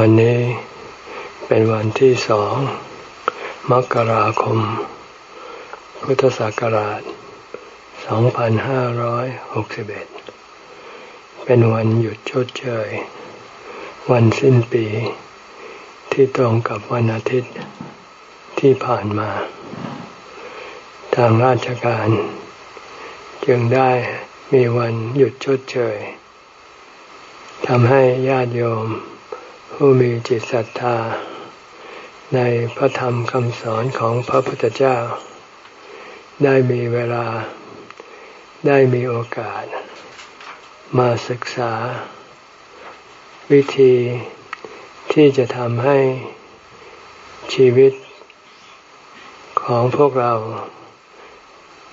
วันนี้เป็นวันที่สองมกราคม พุทธศักราช 2561 เป็นวันหยุดชดเชย วันสิ้นปี ที่ตรงกับวันอาทิตย์ที่ผ่านมา ทางราชการ จึงได้มีวันหยุดชดเชยทำให้ญาติโยม ผู้มีจิตศรัทธา ในพระธรรมคำสอนของพระพุทธเจ้า ได้มีเวลาได้มีโอกาส มาศึกษา วิธีที่จะทำให้ชีวิตของพวกเรา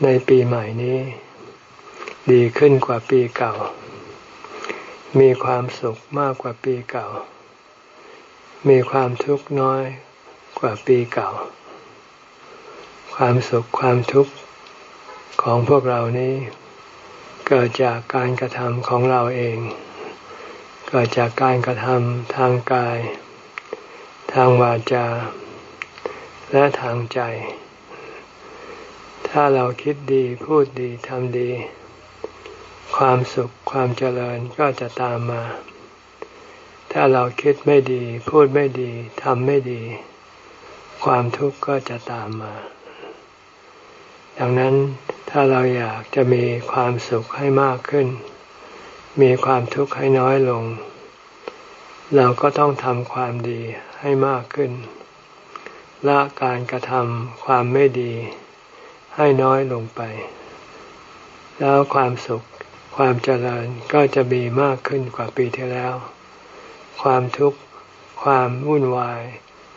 ในปีใหม่นี้ ดีขึ้นกว่าปีเก่า มีความสุขมากกว่าปีเก่า มีความทุกข์น้อยกว่าปีเก่า ความสุขความทุกข์ของพวกเรานี้ เกิดจากการกระทำของเราเอง เกิดจากการกระทำทางกาย ทางวาจา และทางใจ ถ้าเราคิดดีพูดดีทำดี ความสุขความเจริญก็จะตามมา ถ้าเราคิดไม่ดี พูดไม่ดีทำไม่ดี ความทุกข์ก็จะตามมา ดังนั้นถ้าเราอยากจะมีความสุขให้มากขึ้น มีความทุกข์ให้น้อยลง เราก็ต้องทำความดีให้มากขึ้น ละการกระทำความไม่ดี ให้น้อยลงไป แล้วความสุขความเจริญก็จะมีมากขึ้นกว่าปีที่แล้ว ความทุกข์ ความวุ่นวาย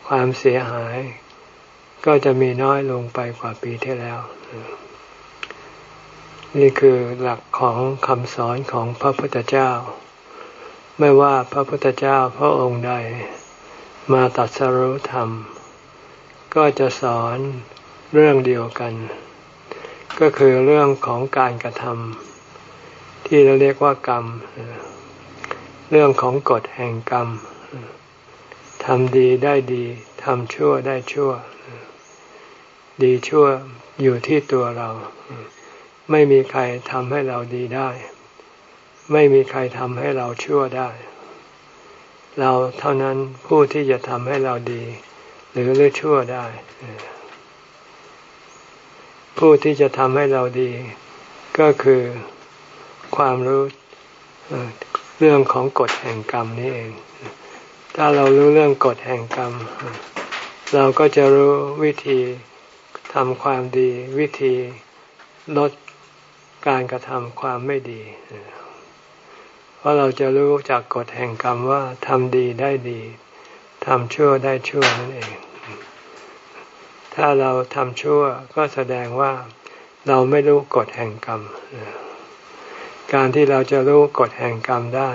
ความเสียหาย ก็จะมีน้อยลงไปกว่าปีที่แล้ว นี่คือหลักของคำสอนของพระพุทธเจ้า ไม่ว่าพระพุทธเจ้าพระองค์ใด มาตัดสรุธรรม ก็จะสอนเรื่องเดียวกัน ก็คือเรื่องของการกระทำที่เราเรียกว่ากรรมเเรื่องของกฎแห่งกรรมทำดีได้ดีทำชั่วได้ชั่ว ดีชั่วอยู่ที่ตัวเรา ไม่มีใครทำให้เราดีได้ ไม่มีใครทำให้เราชั่วได้ เราเท่านั้นผู้ที่จะทำให้เราดี หรือเลือชั่วได้ ผู้ที่จะทำให้เราดี ก็คือความรู้ เรื่องของกฎแห่งกรรมนี่เอง ถ้าเรารู้เรื่องกฎแห่งกรรม เราก็จะรู้วิธีทำความดีวิธีลดการกระทำความไม่ดี เพราะเราจะรู้จากกฎแห่งกรรมว่าทำดีได้ดีทำชั่วได้ชั่วนั่นเอง ถ้าเราทำชั่วก็แสดงว่าเราไม่รู้กฎแห่งกรรม การที่เราจะรู้กฎแห่งกรรมได้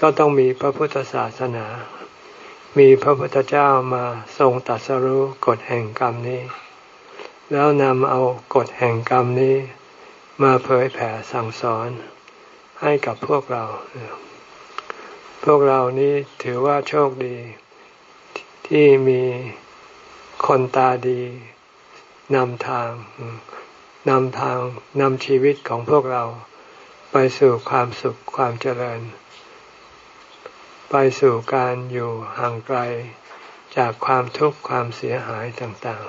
ก็ต้องมีพระพุทธศาสนา มีพระพุทธเจ้ามาทรงตัดสรู้กฎแห่งกรรมนี้ แล้วนำเอากฎแห่งกรรมนี้ มาเผยแผ่สั่งสอนให้กับพวกเรา พวกเรานี้ถือว่าโชคดี ที่มีคนตาดีนำทางนำทางนำชีวิตของพวกเรา ไปสู่ความสุขความเจริญ ไปสู่การอยู่ห่างไกลจากความทุกข์ความเสียหายต่าง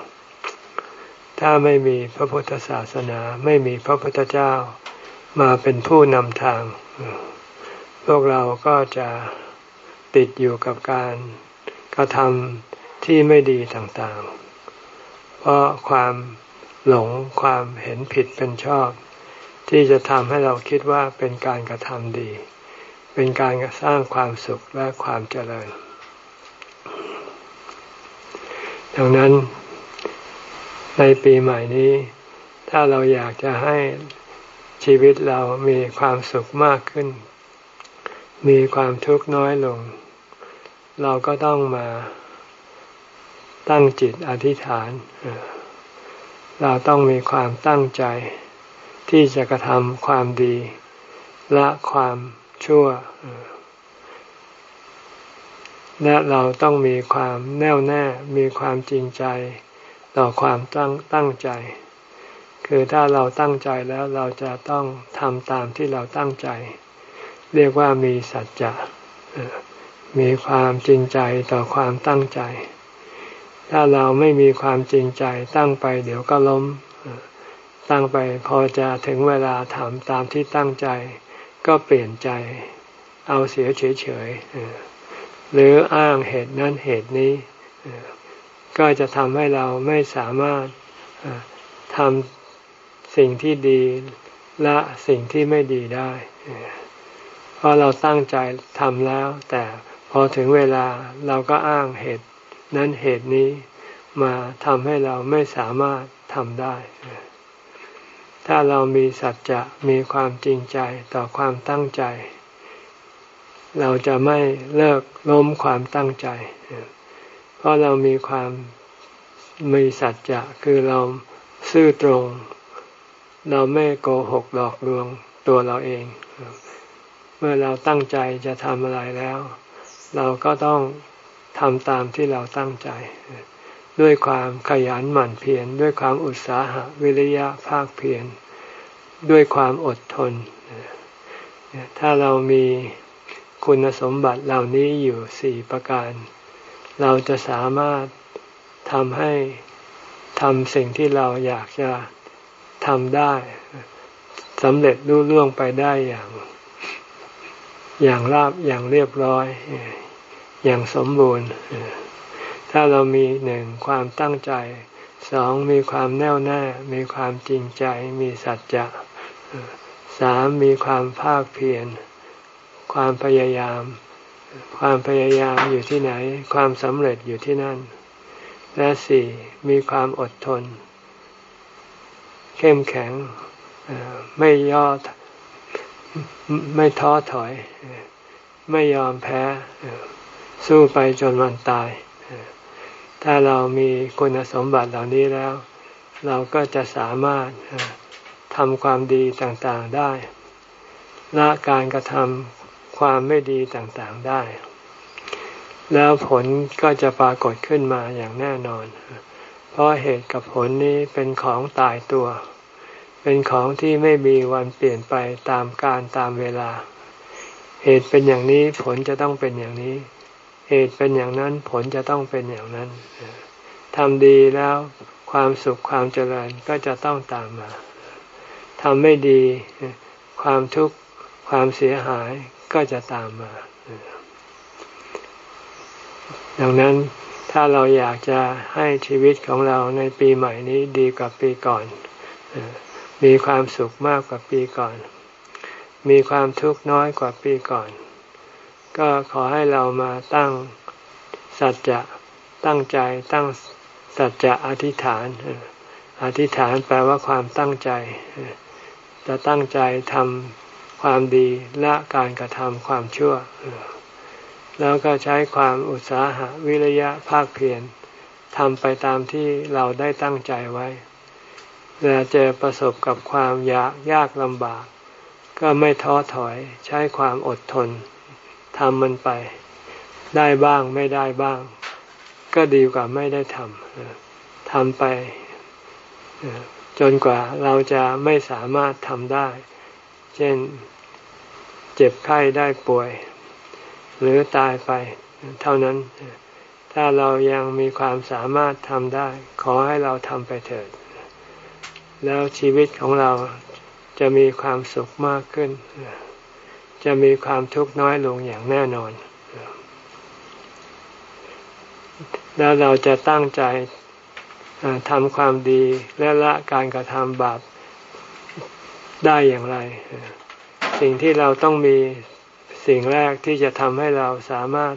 ๆ ถ้าไม่มีพระพุทธศาสนาไม่มีพระพุทธเจ้ามาเป็นผู้นำทาง พวกเราก็จะติดอยู่กับการกระทำที่ไม่ดีต่างๆ เพราะความหลงความเห็นผิดเป็นชอบ ที่จะทำให้เราคิดว่าเป็นการกระทำดี เป็นการสร้างความสุขและความเจริญ ดังนั้นในปีใหม่นี้ ถ้าเราอยากจะให้ชีวิตเรามีความสุขมากขึ้น มีความทุกข์น้อยลง เราก็ต้องมาตั้งจิตอธิษฐาน เราต้องมีความตั้งใจ ที่จะกระทำความดีละความชั่ว และเราต้องมีความแน่วแน่ มีความจริงใจต่อความตั้งตั้งใจ คือถ้าเราตั้งใจแล้วเราจะต้องทำตามที่เราตั้งใจ เรียกว่ามีสัจจะมีความจริงใจต่อความตั้งใจ ถ้าเราไม่มีความจริงใจตั้งไปเดี๋ยวก็ล้ม ตั้งไปพอจะถึงเวลาทำตามที่ตั้งใจ ก็เปลี่ยนใจ เอาเสียเฉยๆหรืออ้างเหตุนั้นเหตุนี้ก็จะทำให้เราไม่สามารถทำสิ่งที่ดีละสิ่งที่ไม่ดีได้ เพราะเราตั้งใจทำแล้ว แต่พอถึงเวลาเราก็อ้างเหตุนั้นเหตุนี้มาทำให้เราไม่สามารถทำได้ ถ้าเรามีสัจจะมีความจริงใจต่อความตั้งใจ เราจะไม่เลิกล้มความตั้งใจ เพราะเรามีความมีสัจจะคือเราซื่อตรง เราไม่โกหกหลอกลวงตัวเราเอง เมื่อเราตั้งใจจะทำอะไรแล้ว เราก็ต้องทำตามที่เราตั้งใจ ด้วยความขยันหมั่นเพียรด้วยความอุตสาหะวิริยะภาคเพียรด้วยความอดทน ถ้าเรามีคุณสมบัติเหล่านี้อยู่สี่ประการ เราจะสามารถทำให้ทำสิ่งที่เราอยากจะทำได้สำเร็จรุ่ล่วงไปได้อย่าง อย่างราบอย่างเรียบร้อย อย่างสมบูรณ์ ถ้าเรามีหนึ่งความตั้งใจสองมีความแน่วแน่ มีความจริงใจ มีสัจจะสามมีความภาคเพียรความพยายาม ความพยายามอยู่ที่ไหน ความสำเร็จอยู่ที่นั่น และสี่มีความอดทน เข้มแข็งไม่ย่อไม่ท้อถอย ไม่ยอมแพ้ สู้ไปจนวันตาย ถ้าเรามีคุณสมบัติเหล่านี้แล้ว เราก็จะสามารถทำความดีต่างๆได้ละการกระทำความไม่ดีต่างๆได้ แล้วผลก็จะปรากฏขึ้นมาอย่างแน่นอน เพราะเหตุกับผลนี้เป็นของตายตัว เป็นของที่ไม่มีวันเปลี่ยนไปตามการตามเวลา เหตุเป็นอย่างนี้ผลจะต้องเป็นอย่างนี้ เหตุเป็นอย่างนั้นผลจะต้องเป็นอย่างนั้นทำดีแล้วความสุขความเจริญก็จะต้องตามมาทำไม่ดีความทุกข์ความเสียหายก็จะตามมา ดังนั้นถ้าเราอยากจะให้ชีวิตของเราในปีใหม่นี้ดีกว่าปีก่อน มีความสุขมากกว่าปีก่อน มีความทุกข์น้อยกว่าปีก่อน ก็ขอให้เรามาตั้งสัจจะตั้งใจตั้งสัจจะอธิษฐาน อธิษฐานแปลว่าความตั้งใจ จะตั้งใจทำความดีละการกระทำความชั่ว แล้วก็ใช้ความอุตสาหะวิริยะภาคเพียรทำไปตามที่เราได้ตั้งใจไว้เวลาเจอประสบกับความยากยากลำบาก ก็ไม่ท้อถอยใช้ความอดทน ทำมันไป ได้บ้างไม่ได้บ้าง ก็ดีกว่าไม่ได้ทำทำไป จนกว่าเราจะไม่สามารถทำได้ เช่นเจ็บไข้ได้ป่วย หรือตายไป เท่านั้น ถ้าเรายังมีความสามารถทำได้ ขอให้เราทำไปเถิด แล้วชีวิตของเราจะมีความสุขมากขึ้น จะมีความทุกข์น้อยลงอย่างแน่นอน แล้วเราจะตั้งใจทำความดีและละการกระทำบาปได้อย่างไร สิ่งที่เราต้องมีสิ่งแรกที่จะทำให้เราสามารถ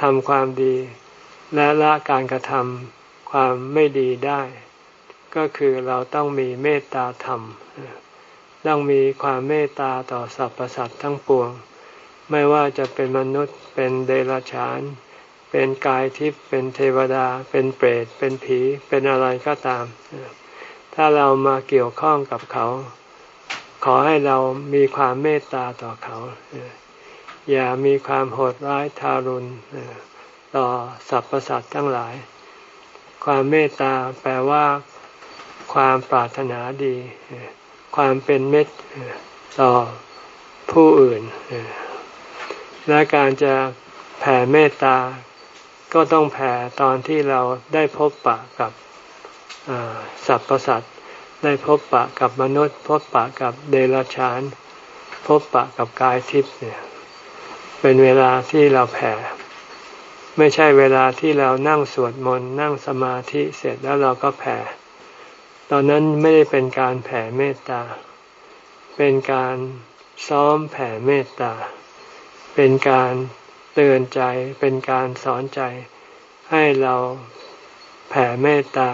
ทำความดี และละการกระทำความไม่ดีได้ ก็คือเราต้องมีเมตตาธรรม ต้องมีความเมตตาต่อสรรพสัตว์ทั้งปวง ไม่ว่าจะเป็นมนุษย์เป็นเดรัจฉาน เป็นกายทิพย์เป็นเทวดา เป็นเปรตเป็นผีเป็นอะไรก็ตาม ถ้าเรามาเกี่ยวข้องกับเขา ขอให้เรามีความเมตตาต่อเขา อย่ามีความโหดร้ายทารุณต่อสรรพสัตว์ทั้งหลาย ความเมตตาแปลว่า ความปรารถนาดี ความเป็นเมตต่อผู้อื่น และการจะแผ่เมตตา ก็ต้องแผ่ตอนที่เราได้พบปะกับสรรพสัตว์ได้พบปะกับมนุษย์ พบปะกับเดรัจฉาน พบปะกับกายทิพย์เนี่ยเป็นเวลาที่เราแผ่ ไม่ใช่เวลาที่เรานั่งสวดมนต์นั่งสมาธิเสร็จแล้วเราก็แผ่ ตอนนั้นไม่ได้เป็นการแผ่เมตตา เป็นการซ้อมแผ่เมตตา เป็นการเตือนใจ เป็นการสอนใจ ให้เราแผ่เมตตา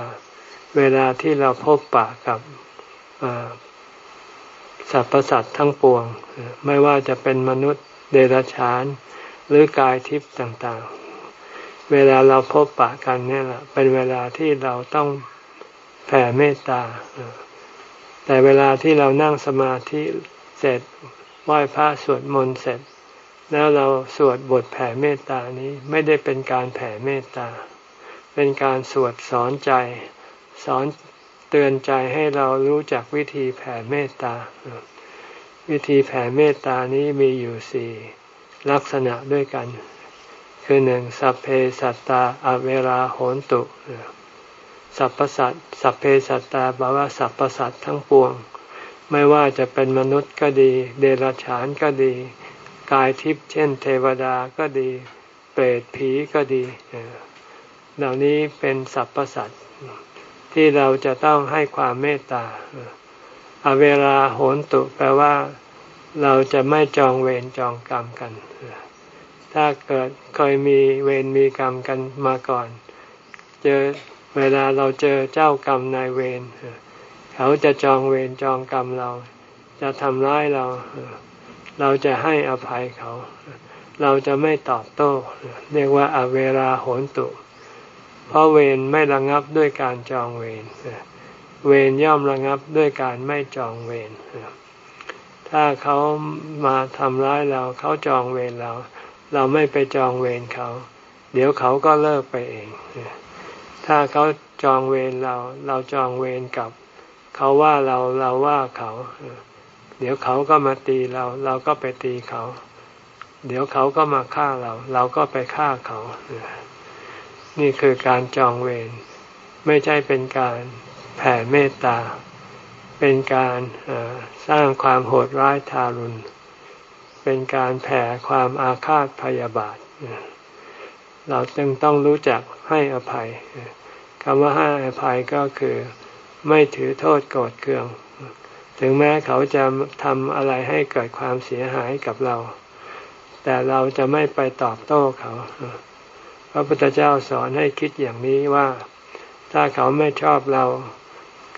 เวลาที่เราพบปะกับสรรพสัตว์ทั้งปวง ไม่ว่าจะเป็นมนุษย์เดรัจฉาน หรือกายทิพย์ต่างๆ เวลาเราพบปะกันเนี่ยแหละเป็นเวลาที่เราต้อง แผ่เมตตา แต่เวลาที่เรานั่งสมาธิเสร็จไหว้พระสวดมนต์เสร็จ แล้วเราสวดบทแผ่เมตตานี้ไม่ได้เป็นการแผ่เมตตา เป็นการสวดสอนใจ สอนเตือนใจให้เรารู้จักวิธีแผ่เมตตา วิธีแผ่เมตตานี้มีอยู่สี่ลักษณะด้วยกัน คือหนึ่งสัพเพสัตตาอเวราโหนตุ สัพพสัตสัพเพสัตตาแปลว่าสัพพสัตทั้งปวง ไม่ว่าจะเป็นมนุษย์ก็ดี เดรัจฉานก็ดี กายทิพย์เช่น เทวดาก็ดี เปรตผีก็ดีเหล่านี้เป็นสัพพสัตที่เราจะต้องให้ความเมตตาอเวลาโหนตุแปลว่า เราจะไม่จองเวรจองกรรมกัน ถ้าเกิดเคยมีเวรมีกรรมกันมาก่อน เจอ เวลาเราเจอเจ้ากรรมนายเวรเขาจะจองเวรจองกรรมเรา จะทำร้ายเรา เราจะให้อภัยเขา เราจะไม่ตอบโต้ เรียกว่าอเวลาโหนตุ เพราะเวรไม่ระงับด้วยการจองเวรเวรย่อมระงับด้วยการไม่จองเวรถ้าเขามาทำร้ายเรา เขาจองเวรเรา เราไม่ไปจองเวรเขา เดี๋ยวเขาก็เลิกไปเอง ถ้าเขาจองเวรเรา เราจองเวรกับ เขาว่าเราเราว่าเขา เดี๋ยวเขาก็มาตีเรา เราก็ไปตีเขา เดี๋ยวเขาก็มาฆ่าเรา เราก็ไปฆ่าเขา นี่คือการจองเวรไม่ใช่เป็นการแผ่เมตตา เป็นการสร้างความโหดร้ายทารุณ เป็นการแผ่ความอาฆาตพยาบาท เราจึงต้องรู้จักให้อภัยคำว่าให้อภัยก็คือไม่ถือโทษโกรธเคือง ถึงแม้เขาจะทำอะไรให้เกิดความเสียหายกับเรา แต่เราจะไม่ไปตอบโต้เขาพระพุทธเจ้าสอนให้คิดอย่างนี้ว่า ถ้าเขาไม่ชอบเรา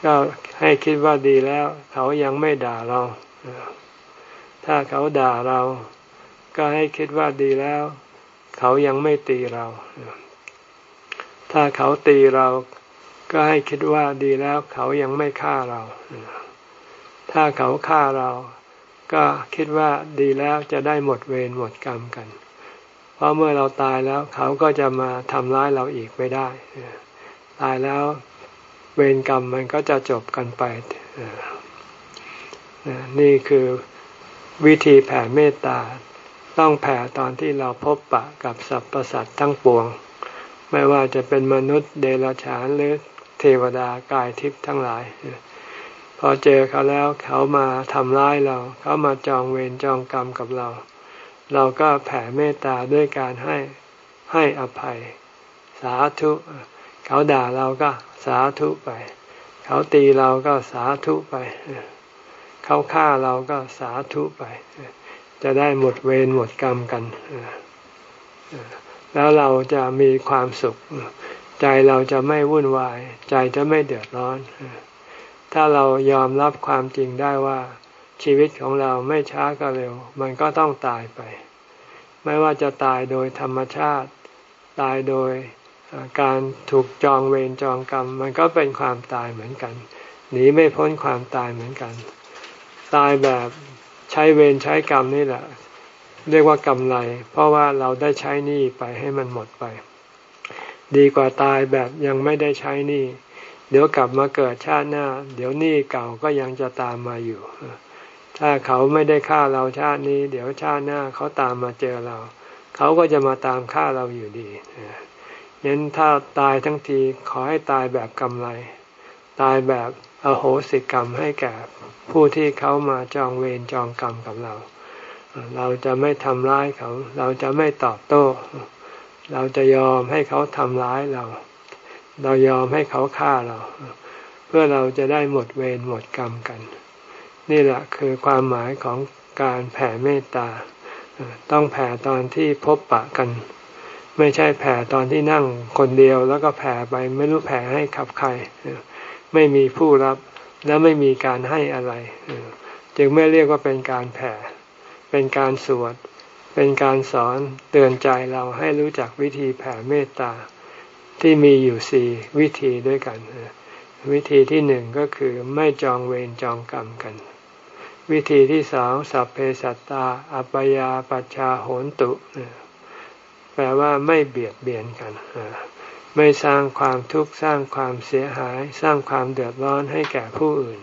ก็ให้คิดว่าดีแล้ว เขายังไม่ด่าเรา ถ้าเขาด่าเรา ก็ให้คิดว่าดีแล้ว เขายังไม่ตีเรา ถ้าเขาตีเราก็ให้คิดว่าดีแล้วเขายังไม่ฆ่าเรา ถ้าเขาฆ่าเรา ก็คิดว่าดีแล้วจะได้หมดเวรหมดกรรมกัน เพราะเมื่อเราตายแล้วเขาก็จะมาทำร้ายเราอีกไม่ได้ ตายแล้วเวรกรรมมันก็จะจบกันไป นี่คือวิธีแผ่เมตตา ต้องแผ่ตอนที่เราพบปะกับสรรพสัตว์ทั้งปวง ไม่ว่าจะเป็นมนุษย์เดรัจฉานหรือเทวดากายทิพย์ทั้งหลาย พอเจอเขาแล้วเขามาทำร้ายเรา เขามาจองเวรจองกรรมกับเรา เราก็แผ่เมตตาด้วยการให้ให้อภัย สาธุเขาด่าเราก็สาธุไป เขาตีเราก็สาธุไป เขาฆ่าเราก็สาธุไป จะได้หมดเวรหมดกรรมกัน แล้วเราจะมีความสุข ใจเราจะไม่วุ่นวาย ใจจะไม่เดือดร้อน ถ้าเรายอมรับความจริงได้ว่า ชีวิตของเราไม่ช้าก็เร็ว มันก็ต้องตายไป ไม่ว่าจะตายโดยธรรมชาติ ตายโดยการถูกจองเวรจองกรรม มันก็เป็นความตายเหมือนกันหนีไม่พ้นความตายเหมือนกัน ตายแบบ ใช้เวรใช้กรรมนี่แหละ เรียกว่ากำไร เพราะว่าเราได้ใช้หนี้ไปให้มันหมดไป ดีกว่าตายแบบยังไม่ได้ใช้หนี้เดี๋ยวกลับมาเกิดชาติหน้า เดี๋ยวหนี้เก่าก็ยังจะตามมาอยู่ ถ้าเขาไม่ได้ฆ่าเราชาตินี้ เดี๋ยวชาติหน้าเขาตามมาเจอเรา เขาก็จะมาตามฆ่าเราอยู่ดีเน้นถ้าตายทั้งทีขอให้ตายแบบกำไร ตายแบบ อโหสิกรรมให้แก่ผู้ที่เขามาจองเวรจองกรรมกับเรา เราจะไม่ทำร้ายเขา เราจะไม่ตอบโต้ เราจะยอมให้เขาทำร้ายเรา เรายอมให้เขาฆ่าเรา เพื่อเราจะได้หมดเวรหมดกรรมกัน นี่แหละคือความหมายของการแผ่เมตตา ต้องแผ่ตอนที่พบปะกัน ไม่ใช่แผ่ตอนที่นั่งคนเดียวแล้วก็แผ่ไปไม่รู้แผ่ให้ขับใคร ไม่มีผู้รับและไม่มีการให้อะไร จึงไม่เรียกว่าเป็นการแผ่ เป็นการสวด เป็นการสอนเตือนใจเราให้รู้จักวิธีแผ่เมตตาที่มีอยู่สี่วิธีด้วยกัน วิธีที่หนึ่งก็คือไม่จองเวรจองกรรมกัน วิธีที่สองสัพเพสัตตา อัปยาปัชชาโหนตุ แปลว่าไม่เบียดเบียนกัน ไม่สร้างความทุกข์สร้างความเสียหาย สร้างความเดือดร้อนให้แก่ผู้อื่น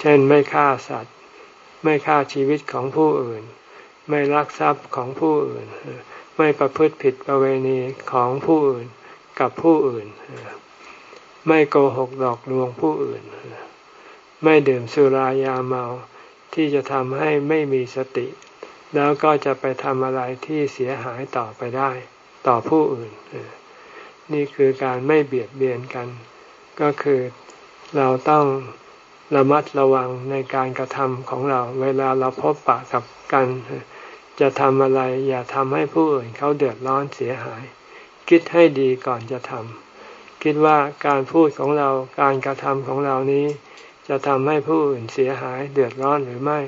เช่นไม่ฆ่าสัตว์ ไม่ฆ่าชีวิตของผู้อื่น ไม่ลักทรัพย์ของผู้อื่น ไม่ประพฤติผิดประเวณีของผู้อื่นกับผู้อื่น ไม่โกหกหลอกลวงผู้อื่น ไม่ดื่มสุรายาเมาที่จะทำให้ไม่มีสติ แล้วก็จะไปทำอะไรที่เสียหายต่อไปได้ ต่อผู้อื่น นี่คือการไม่เบียดเบียนกัน ก็คือเราต้องระมัดระวังในการกระทำของเรา เวลาเราพบปะกับกัน จะทำอะไร อย่าทำให้ผู้อื่นเขาเดือดร้อนเสียหาย คิดให้ดีก่อนจะทำคิดว่าการพูดของเราการกระทำของเรานี้ จะทำให้ผู้อื่นเสียหาย เดือดร้อนหรือไม่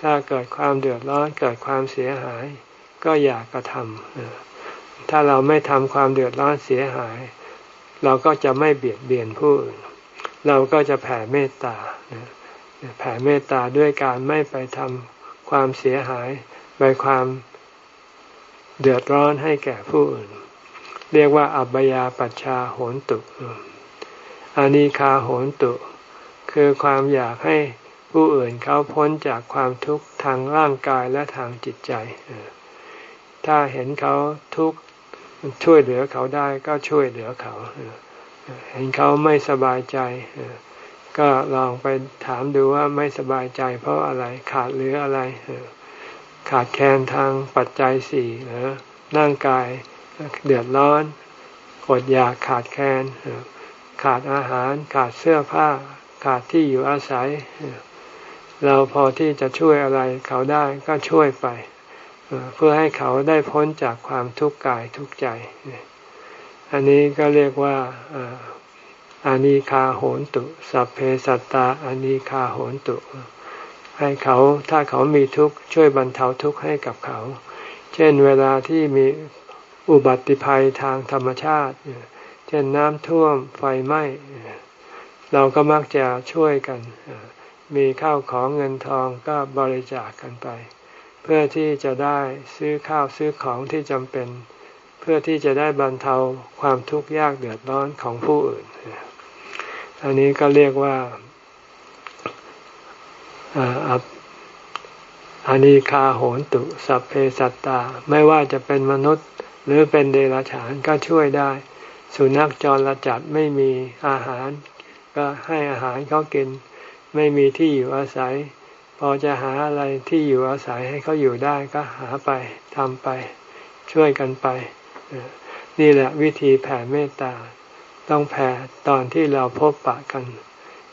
ถ้าเกิดความเดือดร้อนเกิดความเสียหาย ก็อย่ากระทำ ถ้าเราไม่ทำความเดือดร้อนเสียหาย เราก็จะไม่เบียดเบียนผู้อื่น เราก็จะแผ่เมตตาแผ่เมตตาด้วยการไม่ไปทำความเสียหายไปความเดือดร้อนให้แก่ผู้อื่น เรียกว่าอับยาปัชชาโหนตุอานิคาโหนตุ คือความอยากให้ผู้อื่นเขาพ้นจากความทุกข์ทางร่างกายและทางจิตใจ ถ้าเห็นเขาทุกข์ ช่วยเหลือเขาได้ก็ช่วยเหลือเขาเห็นเขาไม่สบายใจก็ลองไปถามดูว่าไม่สบายใจ เพราะอะไรขาดหรืออะไรขาดแคลนทางปัจจัยสี่หรือร่างกายเดือดร้อนอดอยากขาดแคลนขาดอาหาร ขาดเสื้อผ้า ขาดที่อยู่อาศัย เราพอที่จะช่วยอะไรเขาได้ก็ช่วยไป เพื่อให้เขาได้พ้นจากความทุกข์กายทุกข์ใจ อันนี้ก็เรียกว่าอานิคาโหนตุ สัพเพสัตตาอานิคาโหนตุ ให้เขาถ้าเขามีทุกข์ช่วยบรรเทาทุกข์ให้กับเขา เช่นเวลาที่มีอุบัติภัยทางธรรมชาติ เช่นน้ำท่วมไฟไหม้เราก็มักจะช่วยกัน มีข้าวของเงินทองก็บริจาคกกันไป เพื่อที่จะได้ซื้อข้าวซื้อของที่จำเป็น เพื่อที่จะได้บรรเทาความทุกข์ยากเดือดร้อนของผู้อื่น อันนี้ก็เรียกว่าอานิคาโหนตุสัพเพสัตตา ไม่ว่าจะเป็นมนุษย์หรือเป็นเดรัจฉานก็ช่วยได้ สุนัขจรจัดไม่มีอาหาร ก็ให้อาหารเขากิน ไม่มีที่อยู่อาศัย พอจะหาอะไรที่อยู่อาศัยให้เขาอยู่ได้ก็หาไปทำไป ช่วยกันไป นี่แหละวิธีแผ่เมตตา ต้องแผ่ตอนที่เราพบปะกัน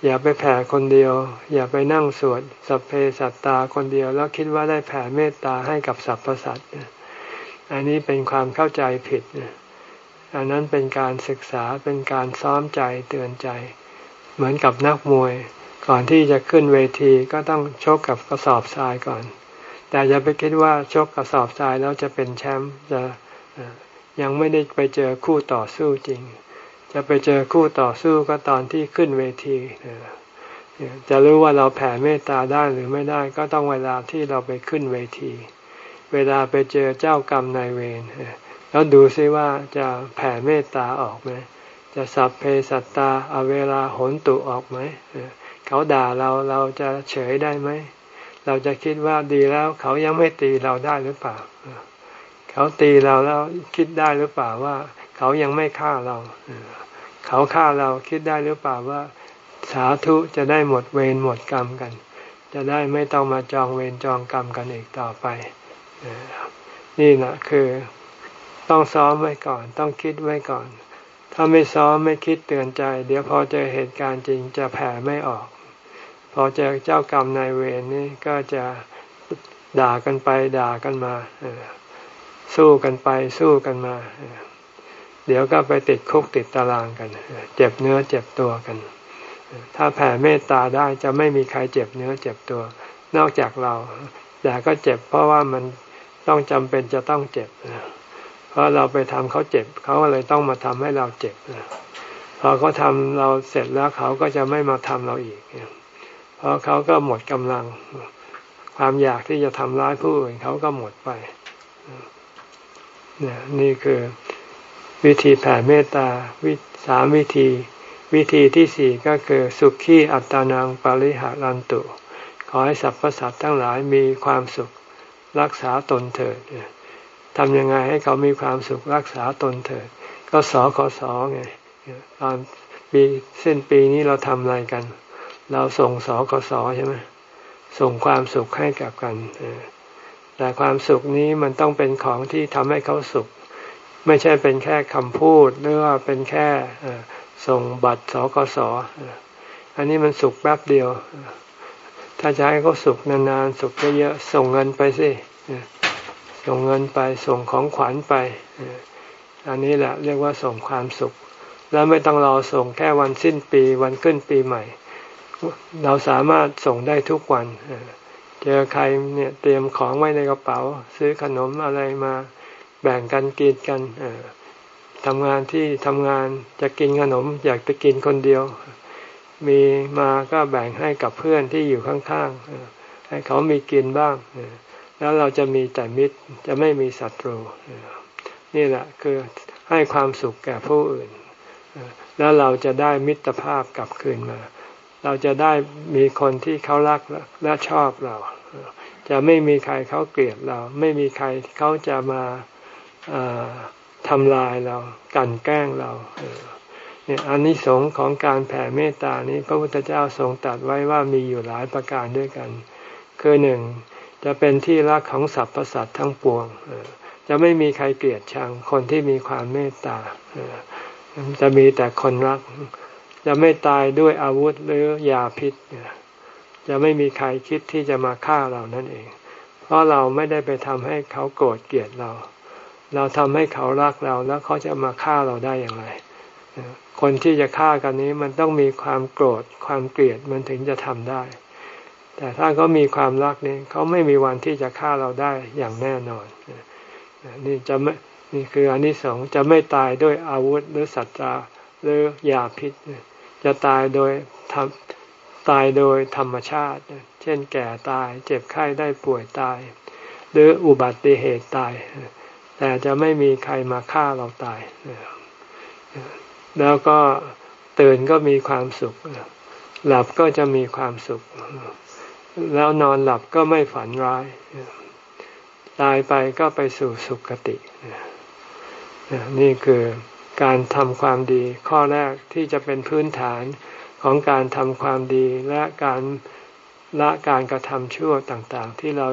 อย่าไปแผ่คนเดียว อย่าไปนั่งสวดสัพเพสัตตาคนเดียว แล้วคิดว่าได้แผ่เมตตาให้กับสรรพสัตว์อันนี้เป็นความเข้าใจผิด อันนั้นเป็นการศึกษาเป็นการซ้อมใจเตือนใจ เหมือนกับนักมวย ก่อนที่จะขึ้นเวทีก็ต้องชกกับกระสอบทรายก่อน แต่อย่าไปคิดว่าชกกระสอบทรายแล้วจะเป็นแชมป์จะยังไม่ได้ไปเจอคู่ต่อสู้จริง จะไปเจอคู่ต่อสู้ก็ตอนที่ขึ้นเวทีจะรู้ว่าเราแผ่เมตตาได้หรือไม่ได้ก็ต้องเวลาที่เราไปขึ้นเวที เวลาไปเจอเจ้ากรรมนายเวรแล้วดูซิว่าจะแผ่เมตตาออกไหมจะสัพเพสัตตาเอาเวลาหนตุออกไหม เขาด่าเราเราจะเฉยได้ไหม เราจะคิดว่าดีแล้วเขายังไม่ตีเราได้หรือเปล่า เขาตีเราแล้วคิดได้หรือเปล่าว่า เขายังไม่ฆ่าเรา เขาฆ่าเราคิดได้หรือเปล่าว่า สาธุจะได้หมดเวรหมดกรรมกัน จะได้ไม่ต้องมาจองเวรจองกรรมกันอีกต่อไป นี่นะคือต้องซ้อมไว้ก่อน ต้องคิดไว้ก่อนถ้าไม่ซ้อมไม่คิดเตือนใจ เดี๋ยวพอเจอเหตุการณ์จริงจะแผ่ไม่ออก พอเจอเจ้ากรรมนายเวรนี่ก็จะด่ากันไปด่ากันมาสู้กันไปสู้กันมา เดี๋ยวก็ไปติดคุกติดตารางกัน เจ็บเนื้อเจ็บตัวกัน ถ้าแผ่เมตตาได้จะไม่มีใครเจ็บเนื้อเจ็บตัว นอกจากเรา แต่ก็เจ็บเพราะว่ามันต้องจำเป็นจะต้องเจ็บ เพราะเราไปทำเขาเจ็บ เขาเลยต้องมาทำให้เราเจ็บพอเขาทาเราเสร็จแล้วเขาก็จะไม่มาทำเราอีกเราะเขาก็หมดกำลัง ความอยากที่จะทำร้ายผู้อื่นเขาก็หมดไปเนี่ยนี่คือวิธีแผ่เมตตาวิสามวิธี วิธีที่สี่ก็คือสุขขีอัตานังปริหารันตุ ขอให้สรรพสัตว์ทั้งหลายมีความสุขรักษาตนเถิดทำยังไงให้เขามีความสุขรักษาตนเถิด ก็สอขอสอไงตอนปีสิ้นปีนี้เราทำอะไรกัน เราส่งสอขอสอใช่ไหมส่งความสุขให้กับกันแต่ความสุขนี้มันต้องเป็นของที่ทำให้เขาสุข ไม่ใช่เป็นแค่คำพูดหรือว่าเป็นแค่ส่งบัตรสกสอันนี้มันสุขแป๊บเดียว ถ้าจะให้เขาสุขนานๆสุขเยอะๆส่งเงินไปสิส่งเงินไปส่งของขวัญไปอันนี้แหละเรียกว่าส่งความสุข แล้วไม่ต้องรอส่งแค่วันสิ้นปีวันขึ้นปีใหม่ เราสามารถส่งได้ทุกวันเจอใครเนี่ยเตรียมของไว้ในกระเป๋า ซื้อขนมอะไรมาแบ่งกันกินกันทำงานที่ทำงานจะกินขนมอยากไปกินคนเดียว มีมาก็แบ่งให้กับเพื่อนที่อยู่ข้างๆให้เขามีกินบ้างแล้วเราจะมีแต่มิตรจะไม่มีศัตรูนี่แหละคือให้ความสุขแก่ผู้อื่น แล้วเราจะได้มิตรภาพกลับคืนมา เราจะได้มีคนที่เขารักและชอบเรา จะไม่มีใครเขาเกลียดเรา ไม่มีใครเขาจะมาทำลายเรากันแกล้งเราเนี่ยอนนิสงส์ของการแผ่เมตตานี้ พระพุทธเจ้าทรงตรัสไว้ว่ามีอยู่หลายประการด้วยกัน คือหนึ่งจะเป็นที่รักของสรรพสัตว์ทั้งปวงจะไม่มีใครเกลียดชังคนที่มีความเมตตาจะมีแต่คนรัก จะไม่ตายด้วยอาวุธหรือยาพิษ จะไม่มีใครคิดที่จะมาฆ่าเรานั่นเอง เพราะเราไม่ได้ไปทำให้เขาโกรธเกลียดเรา เราทำให้เขารักเราแล้วเขาจะมาฆ่าเราได้อย่างไรคนที่จะฆ่ากันนี้มันต้องมีความโกรธความเกลียดมันถึงจะทำได้ แต่ถ้าเขามีความรักนี่เขาไม่มีวันที่จะฆ่าเราได้อย่างแน่นอนนี่จะไม่นี่คืออันที่สองจะไม่ตายด้วยอาวุธหรือสัตราหรือยาพิษ จะตายโดยตายโดยธรรมชาติ เช่นแก่ตายเจ็บไข้ได้ป่วยตาย หรืออุบัติเหตุตาย แต่จะไม่มีใครมาฆ่าเราตาย แล้วก็ตื่นก็มีความสุข หลับก็จะมีความสุข แล้วนอนหลับก็ไม่ฝันร้าย ตายไปก็ไปสู่สุคติ นี่คือ การทำความดี ข้อแรกที่จะเป็นพื้นฐานของการทำความดีและการละการกระทำชั่วต่างๆ ที่เรา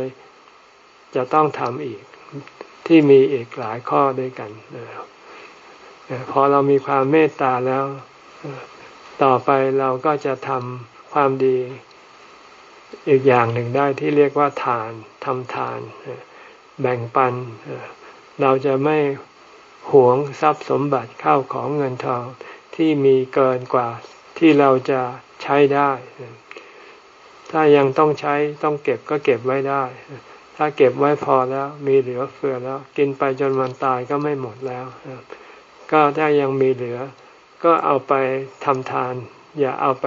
จะต้องทำอีกที่มีอีกหลายข้อด้วยกันพอเรามีความเมตตาแล้ว ต่อไปเราก็จะทำความดีอีกอย่างหนึ่งได้ที่เรียกว่าทานทำทาน แบ่งปันเราจะไม่ หวงทรัพย์สมบัติเข้าของเงินทองที่มีเกินกว่าที่เราจะใช้ได้ ถ้ายังต้องใช้ต้องเก็บก็เก็บไว้ได้ ถ้าเก็บไว้พอแล้วมีเหลือเฟือแล้ว กินไปจนวันตายก็ไม่หมดแล้ว ก็ถ้ายังมีเหลือ ก็เอาไปทำทาน อย่าเอาไป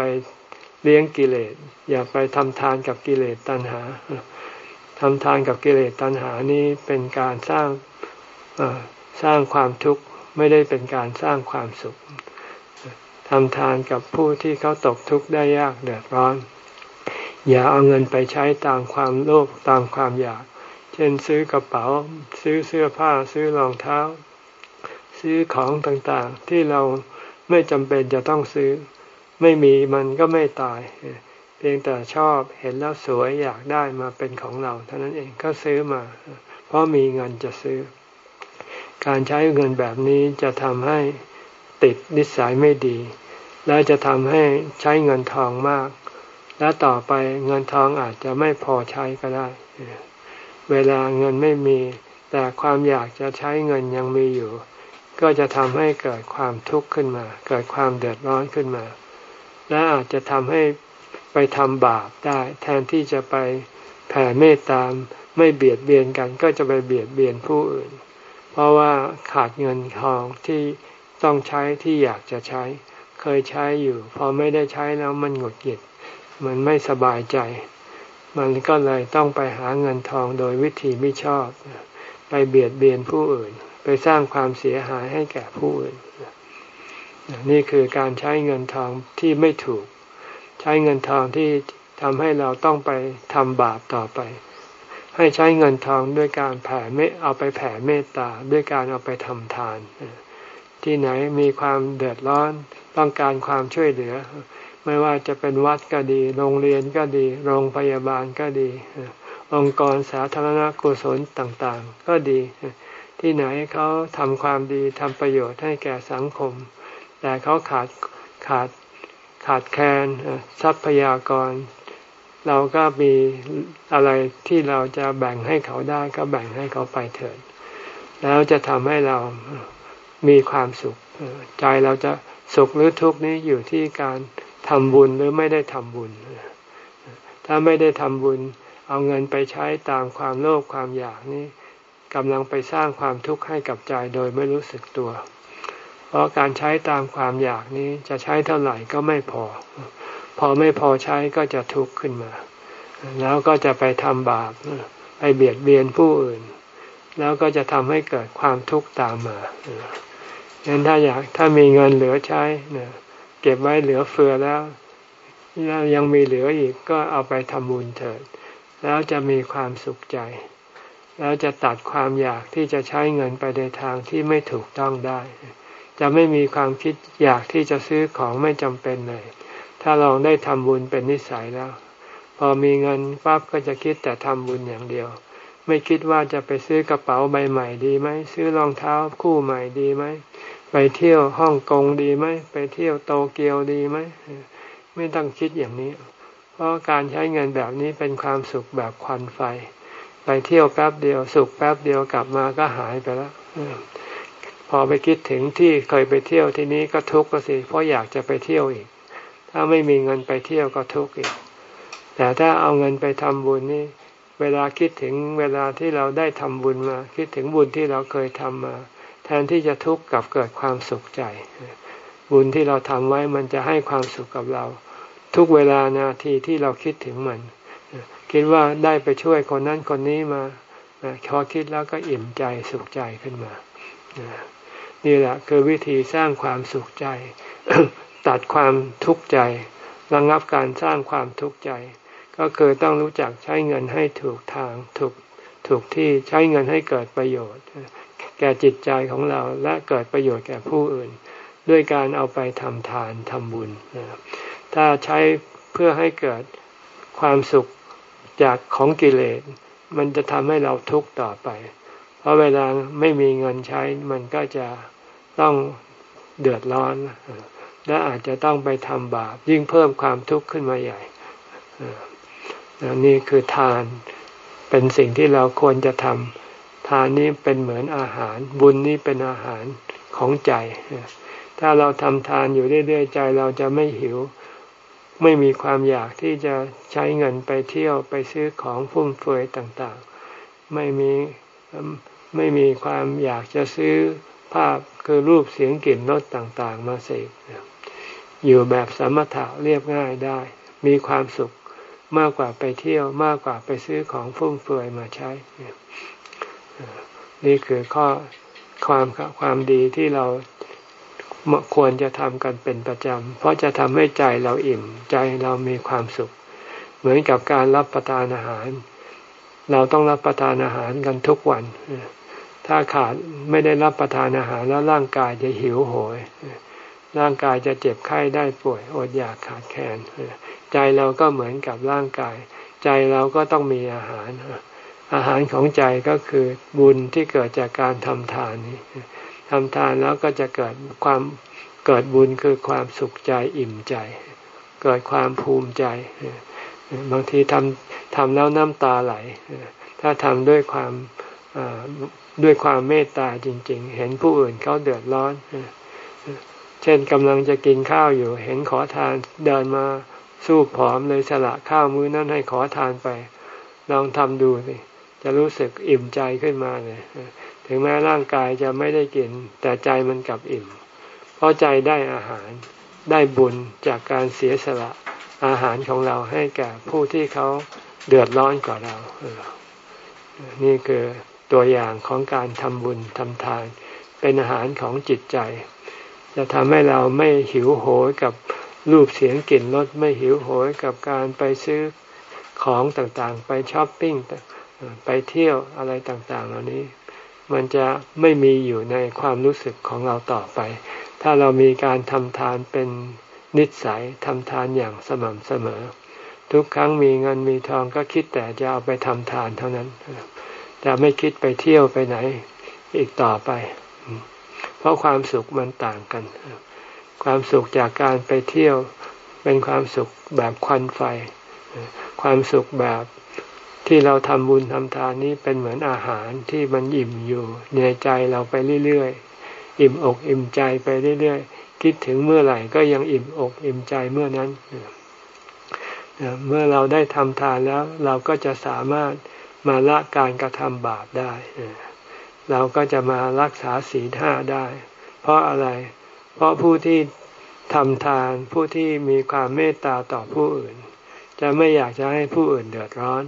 เลี้ยงกิเลส อย่าไปทำทานกับกิเลสตัณหาทำทานกับกิเลสตัณหานี้เป็นการสร้าง สร้างความทุกข์ไม่ได้เป็นการสร้างความสุขทำทานกับผู้ที่เขาตกทุกข์ได้ยากเดือดร้อน อย่าเอาเงินไปใช้ตามความโลภตามความอยาก เช่นซื้อกระเป๋า ซื้อเสื้อผ้า ซื้อรองเท้า ซื้อของต่างๆ ที่เราไม่จำเป็นจะต้องซื้อ ไม่มีมันก็ไม่ตาย เพียงแต่ชอบเห็นแล้วสวยอยากได้มาเป็นของเรา เท่านั้นเองก็ซื้อมา เพราะมีเงินจะซื้อ การใช้เงินแบบนี้จะทำให้ติดนิสัยไม่ดี และจะทำให้ใช้เงินทองมาก และต่อไปเงินทองอาจจะไม่พอใช้ก็ได้ เวลาเงินไม่มี แต่ความอยากจะใช้เงินยังมีอยู่ ก็จะทำให้เกิดความทุกข์ขึ้นมา เกิดความเดือดร้อนขึ้นมา และอาจจะทำให้ไปทำบาปได้ แทนที่จะไปแผ่เมตตามไม่เบียดเบียนกันก็จะไปเบียดเบียนผู้อื่น เพราะว่าขาดเงินทองที่ต้องใช้ที่อยากจะใช้ เคยใช้อยู่ พอไม่ได้ใช้แล้วมันหงุดหงิดมันไม่สบายใจ มันก็เลยต้องไปหาเงินทองโดยวิธีไม่ชอบ ไปเบียดเบียนผู้อื่น ไปสร้างความเสียหายให้แก่ผู้อื่น นี่คือการใช้เงินทองที่ไม่ถูก ใช้เงินทองที่ทำให้เราต้องไปทำบาปต่อไป ให้ใช้เงินทองด้วยการแผ่เมตเอาไปแผ่เมตตาด้วยการเอาไปทำทาน ที่ไหนมีความเดือดร้อนต้องการความช่วยเหลือ ไม่ว่าจะเป็นวัดก็ดี โรงเรียนก็ดี โรงพยาบาลก็ดี องค์กรสาธารณกุศลต่างๆ ก็ดี ที่ไหนเขาทำความดีทำประโยชน์ให้แก่สังคม แต่เขาขาดขาดขาดแคลนทรัพยากร เราก็มีอะไรที่เราจะแบ่งให้เขาได้ก็แบ่งให้เขาไปเถิด แล้วจะทำให้เรามีความสุข ใจเราจะสุขหรือทุกข์นี้อยู่ที่การทำบุญหรือไม่ได้ทำบุญ ถ้าไม่ได้ทำบุญ เอาเงินไปใช้ตามความโลภความอยากนี้กำลังไปสร้างความทุกข์ให้กับใจโดยไม่รู้สึกตัว เพราะการใช้ตามความอยากนี้จะใช้เท่าไหร่ก็ไม่พอ พอไม่พอใช้ก็จะทุกข์ขึ้นมา แล้วก็จะไปทำบาปไปเบียดเบียนผู้อื่น แล้วก็จะทำให้เกิดความทุกข์ตามมางั้นถ้าอยากถ้ามีเงินเหลือใช้เนี่ยเก็บไว้เหลือเฟือแล้วแล้วยังมีเหลืออีกก็เอาไปทำบุญเถิด แล้วจะมีความสุขใจ แล้วจะตัดความอยากที่จะใช้เงินไปในทางที่ไม่ถูกต้องได้ จะไม่มีความคิดอยากที่จะซื้อของไม่จำเป็นเลย ถ้าลองได้ทำบุญเป็นนิสัยแล้ว พอมีเงินปั๊บก็จะคิดแต่ทำบุญอย่างเดียว ไม่คิดว่าจะไปซื้อกระเป๋าใบใหม่ดีไหมซื้อรองเท้าคู่ใหม่ดีไหมไปเที่ยวฮ่องกงดีไหมไปเที่ยวโตเกียวดีไหมไม่ต้องคิดอย่างนี้ เพราะการใช้เงินแบบนี้เป็นความสุขแบบควันไฟ ไปเที่ยวแป๊บเดียวสุขแป๊บเดียวกลับมาก็หายไปแล้วพอไปคิดถึงที่เคยไปเที่ยวที่นี้ก็ทุกข์ก็สิเพราะอยากจะไปเที่ยวอีก ถ้าไม่มีเงินไปเที่ยวก็ทุกข์อีก แต่ถ้าเอาเงินไปทำบุญนี่ เวลาคิดถึงเวลาที่เราได้ทำบุญมา คิดถึงบุญที่เราเคยทำมา แทนที่จะทุกข์กับเกิดความสุขใจ บุญที่เราทำไว้มันจะให้ความสุขกับเรา ทุกเวลานาทีที่เราคิดถึงมัน คิดว่าได้ไปช่วยคนนั้นคนนี้มาพอคิดแล้วก็อิ่มใจสุขใจขึ้นมา นี่แหละคือวิธีสร้างความสุขใจ ตัดความทุกข์ใจ ระงับการสร้างความทุกข์ใจ ก็คือต้องรู้จักใช้เงินให้ถูกทางถูกถูกที่ใช้เงินให้เกิดประโยชน์ แก่จิตใจของเราและเกิดประโยชน์แก่ผู้อื่น ด้วยการเอาไปทำทานทำบุญ ถ้าใช้เพื่อให้เกิดความสุขจากของกิเลส มันจะทำให้เราทุกข์ต่อไป เพราะเวลาไม่มีเงินใช้มันก็จะต้องเดือดร้อน และอาจจะต้องไปทำบาป ยิ่งเพิ่มความทุกข์ขึ้นมาใหญ่นี่คือทานเป็นสิ่งที่เราควรจะทำทานนี้เป็นเหมือนอาหาร บุญนี้เป็นอาหารของใจ ถ้าเราทำทานอยู่เรื่อยๆใจเราจะไม่หิว ไม่มีความอยากที่จะใช้เงินไปเที่ยวไปซื้อของฟุ่มเฟือยต่างๆ ไม่มีไม่มีความอยากจะซื้อภาพคือรูปเสียงกลิ่นรสต่างๆ มาเสก อยู่แบบสมถะเรียบง่ายได้ มีความสุขมากกว่าไปเที่ยวมากกว่าไปซื้อของฟุ่มเฟือยมาใช้ นี่คือข้อความความดีที่เราควรจะทำกันเป็นประจำ เพราะจะทำให้ใจเราอิ่ม ใจเรามีความสุข เหมือนกับการรับประทานอาหาร เราต้องรับประทานอาหารกันทุกวัน ถ้าขาดไม่ได้รับประทานอาหารแล้วร่างกายจะหิวโหย ร่างกายจะเจ็บไข้ได้ป่วยอดอยากขาดแคลนใจเราก็เหมือนกับร่างกาย ใจเราก็ต้องมีอาหาร อาหารของใจก็คือบุญที่เกิดจากการทำทานนี้ทำทานแล้วก็จะเกิดความเกิดบุญคือความสุขใจอิ่มใจ เกิดความภูมิใจ บางทีทำทำแล้วน้ำตาไหล ถ้าทำด้วยความด้วยความเมตตาจริง ๆ เห็นผู้อื่นเขาเดือดร้อน เช่นกำลังจะกินข้าวอยู่ เห็นขอทานเดินมาสู้ผอมเลยสละข้าวมื้อนั้นให้ขอทานไป ลองทำดูสิจะรู้สึกอิ่มใจขึ้นมาเลยถึงแม้ร่างกายจะไม่ได้กิน แต่ใจมันกลับอิ่ม เพราะใจได้อาหารได้บุญจากการเสียสละอาหารของเราให้แก่ผู้ที่เขาเดือดร้อนกว่าเรา นี่คือตัวอย่างของการทำบุญทำทาน เป็นอาหารของจิตใจ จะทำให้เราไม่หิวโหยกับรูปเสียงกลิ่นรสไม่หิวโหยกับการไปซื้อของต่างๆ ไปช้อปปิ้งไปเที่ยวอะไรต่างๆ เหล่านี้ มันจะไม่มีอยู่ในความรู้สึกของเราต่อไป ถ้าเรามีการทำทานเป็นนิสัยทำทานอย่างสม่ำเสมอ ทุกครั้งมีเงินมีทองก็คิดแต่จะเอาไปทำทานเท่านั้น จะไม่คิดไปเที่ยวไปไหนอีกต่อไป ราะความสุขมันต่างกัน ความสุขจากการไปเที่ยวเป็นความสุขแบบควันไฟ ความสุขแบบที่เราทำบุญทำทานนี้เป็นเหมือนอาหารที่มันอิ่มอยู่ในใจเราไปเรื่อยๆ อิ่มอกอิ่มใจไปเรื่อยๆ คิดถึงเมื่อไหร่ก็ยังอิ่มอกอิ่มใจเมื่อนั้น เมื่อเราได้ทำทานแล้วเราก็จะสามารถมาละการกระทำบาปได้ เราก็จะมารักษาศีลห้าได้ เพราะอะไร เพราะผู้ที่ทำทานผู้ที่มีความเมตตาต่อผู้อื่น จะไม่อยากจะให้ผู้อื่นเดือดร้อน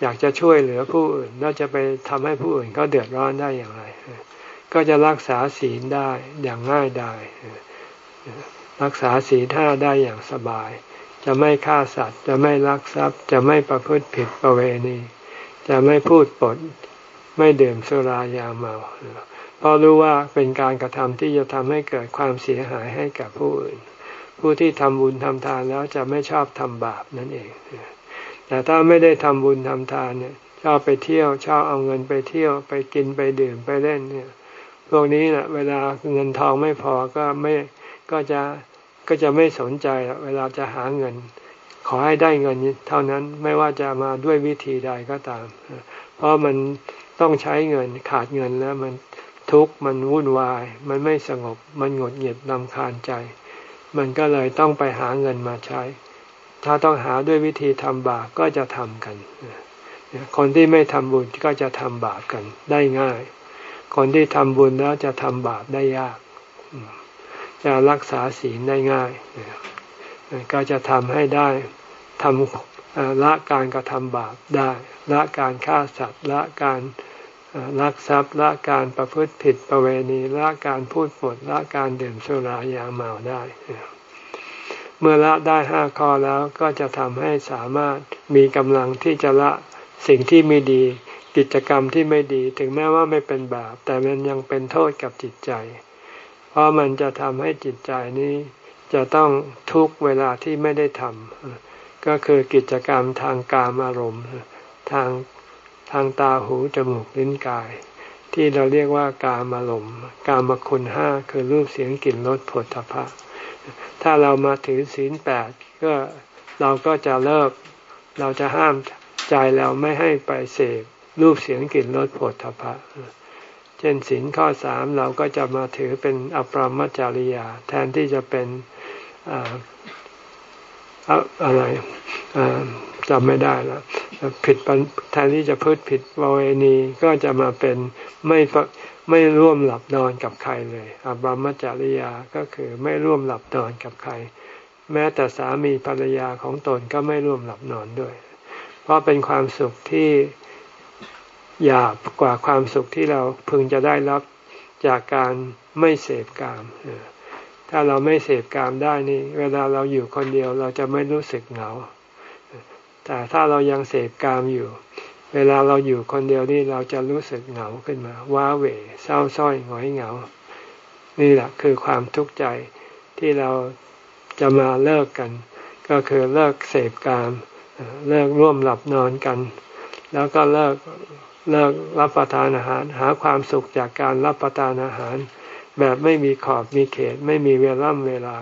อยากจะช่วยเหลือผู้อื่นแล้วจะไปทำให้ผู้อื่นเขาเดือดร้อนได้อย่างไร ก็จะรักษาศีลได้อย่างง่ายได้รักษาศีลห้าได้อย่างสบาย จะไม่ฆ่าสัตว์ จะไม่ลักทรัพย์ จะไม่ประพฤติผิดประเวณี จะไม่พูดปด ไม่ดื่มสุรายาเมาเพราะรู้ว่าเป็นการกระทำที่จะทำให้เกิดความเสียหายให้กับผู้อื่น ผู้ที่ทำบุญทำทานแล้วจะไม่ชอบทำบาปนั่นเอง แต่ถ้าไม่ได้ทำบุญทำทานเนี่ยชอบไปเที่ยวชอบเอาเงินไปเที่ยวไปกินไปดื่มไปเล่นเนี่ยพวกนี้แหละเวลาเงินทองไม่พอก็ไม่ก็จะก็จะไม่สนใจเวลาจะหาเงิน ขอให้ได้เงินเท่านั้นไม่ว่าจะมาด้วยวิธีใดก็ตาม เพราะมัน ต้องใช้เงินขาดเงินแล้วมันทุกข์มันวุ่นวาย มันไม่สงบ มันหงุดหงิดลำคาญใจ มันก็เลยต้องไปหาเงินมาใช้ ถ้าต้องหาด้วยวิธีทำบาปก็จะทำกันคนที่ไม่ทำบุญก็จะทำบาปกันได้ง่าย คนที่ทำบุญแล้วจะทำบาปได้ยาก จะรักษาศีลได้ง่าย ก็จะทำให้ได้ทำละการกระทำบาปได้ ละการฆ่าสัตว์ละการลักทรัพย์ละการประพฤติผิดประเวณีละการพูดปดละการดื่มสุรายาเมาได้ เมื่อละได้ห้าข้อแล้วก็จะทำให้สามารถมีกำลังที่จะละสิ่งที่ไม่ดี กิจกรรมที่ไม่ดีถึงแม้ว่าไม่เป็นบาป แต่มันยังเป็นโทษกับจิตใจ เพราะมันจะทำให้จิตใจนี้ จะต้องทุกเวลาที่ไม่ได้ทำก็คือกิจกรรมทางกามอารมณ์ ทางทางตาหูจมูกลิ้นกาย ที่เราเรียกว่ากามอารมณ์กามคุณห้าคือรูปเสียงกลิ่นรสผลทพะถ้าเรามาถือศีลแปดก็เราก็จะเลิกเราจะห้ามใจเราไม่ให้ไปเสพรูปเสียงกลิ่นรสผลทพะเช่นศีลข้อสามเราก็จะมาถือเป็นอปรมจาริยา แทนที่จะเป็นอะไร จำไม่ได้แล้วผิดแทนที่จะพืชผิดวเวณีก็จะมาเป็นไม่ไม่ร่วมหลับนอนกับใครเลยอบรมจริยาก็คือไม่ร่วมหลับนอนกับใคร แม้แต่สามีภรรยาของตนก็ไม่ร่วมหลับนอนด้วย เพราะเป็นความสุขที่หยาบกว่าความสุขที่เราพึงจะได้รับจากการไม่เสพกามถ้าเราไม่เสพกามได้นี่ เวลาเราอยู่คนเดียวเราจะไม่รู้สึกเหงา แต่ถ้าเรายังเสพกามอยู่ เวลาเราอยู่คนเดียวนี่เราจะรู้สึกเหงาขึ้นมา ว้าเหวเศร้าส้อยหงอยเหงา นี่แหละคือความทุกข์ใจที่เราจะมาเลิกกัน ก็คือเลิกเสพกามเลิกร่วมหลับนอนกัน แล้วก็เลิกเลิกรับประทานอาหาร หาความสุขจากการรับประทานอาหาร แบบไม่มีขอบมีเขตไม่มีเวล่ำเวลา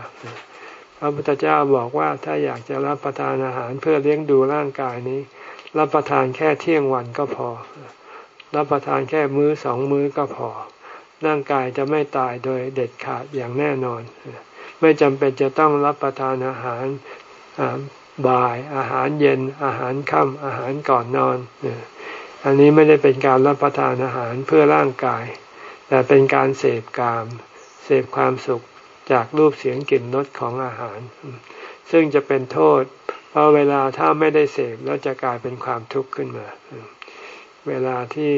ระพุทธเจ้าบอกว่าถ้าอยากจะรับประทานอาหารเพื่อเลี้ยงดูร่างกายนี้ รับประทานแค่เที่ยงวันก็พอ รับประทานแค่มื้อสองมื้อก็พอ ร่างกายจะไม่ตายโดยเด็ดขาดอย่างแน่นอน ไม่จำเป็นจะต้องรับประทานอาหารบ่าย อาหารเย็น อาหารค่ำอาหารก่อนนอน อันนี้ไม่ได้เป็นการรับประทานอาหารเพื่อร่างกาย แต่เป็นการเสพกาม เสพความสุข จากรูปเสียงกลิ่นรสของอาหาร ซึ่งจะเป็นโทษ เพราะเวลาถ้าไม่ได้เสพแล้วจะกลายเป็นความทุกข์ขึ้นมา เวลาที่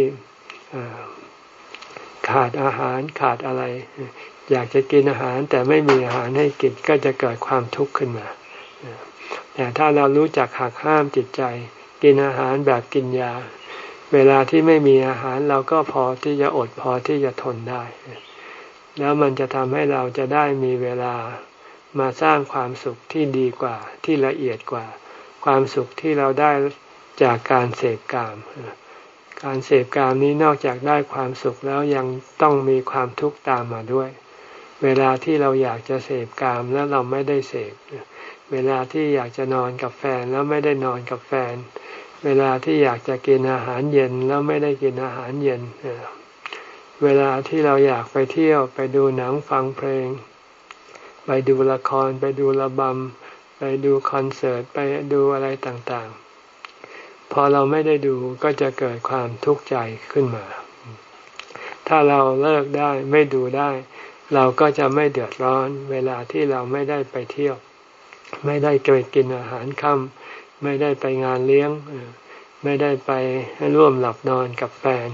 ขาดอาหารขาดอะไร อยากจะกินอาหารแต่ไม่มีอาหารให้กินก็จะเกิดความทุกข์ขึ้นมาแต่ถ้าเรารู้จักหักห้ามจิตใจ กินอาหารแบบกินยา เวลาที่ไม่มีอาหารเราก็พอที่จะอดพอที่จะทนได้ แล้วมันจะทำให้เราจะได้มีเวลามาสร้างความสุขที่ดีกว่าที่ละเอียดกว่า ความสุขที่เราได้จากการเสพกาม การเสพกามนี้นอกจากได้ความสุขแล้วยังต้องมีความทุกข์ตามมาด้วย เวลาที่เราอยากจะเสพกามแล้วเราไม่ได้เสพเวลาที่อยากจะนอนกับแฟนแล้วไม่ได้นอนกับแฟน เวลาที่อยากจะกินอาหารเย็นแล้วไม่ได้กินอาหารเย็น เวลาที่เราอยากไปเที่ยวไปดูหนังฟังเพลง ไปดูละครไปดูระบำไปดูคอนเสิร์ตไปดูอะไรต่างๆ พอเราไม่ได้ดูก็จะเกิดความทุกข์ใจขึ้นมา ถ้าเราเลิกได้ไม่ดูได้ เราก็จะไม่เดือดร้อน เวลาที่เราไม่ได้ไปเที่ยว ไม่ได้ไปกินอาหารค่ำไม่ได้ไปงานเลี้ยง ไม่ได้ไปร่วมหลับนอนกับแฟน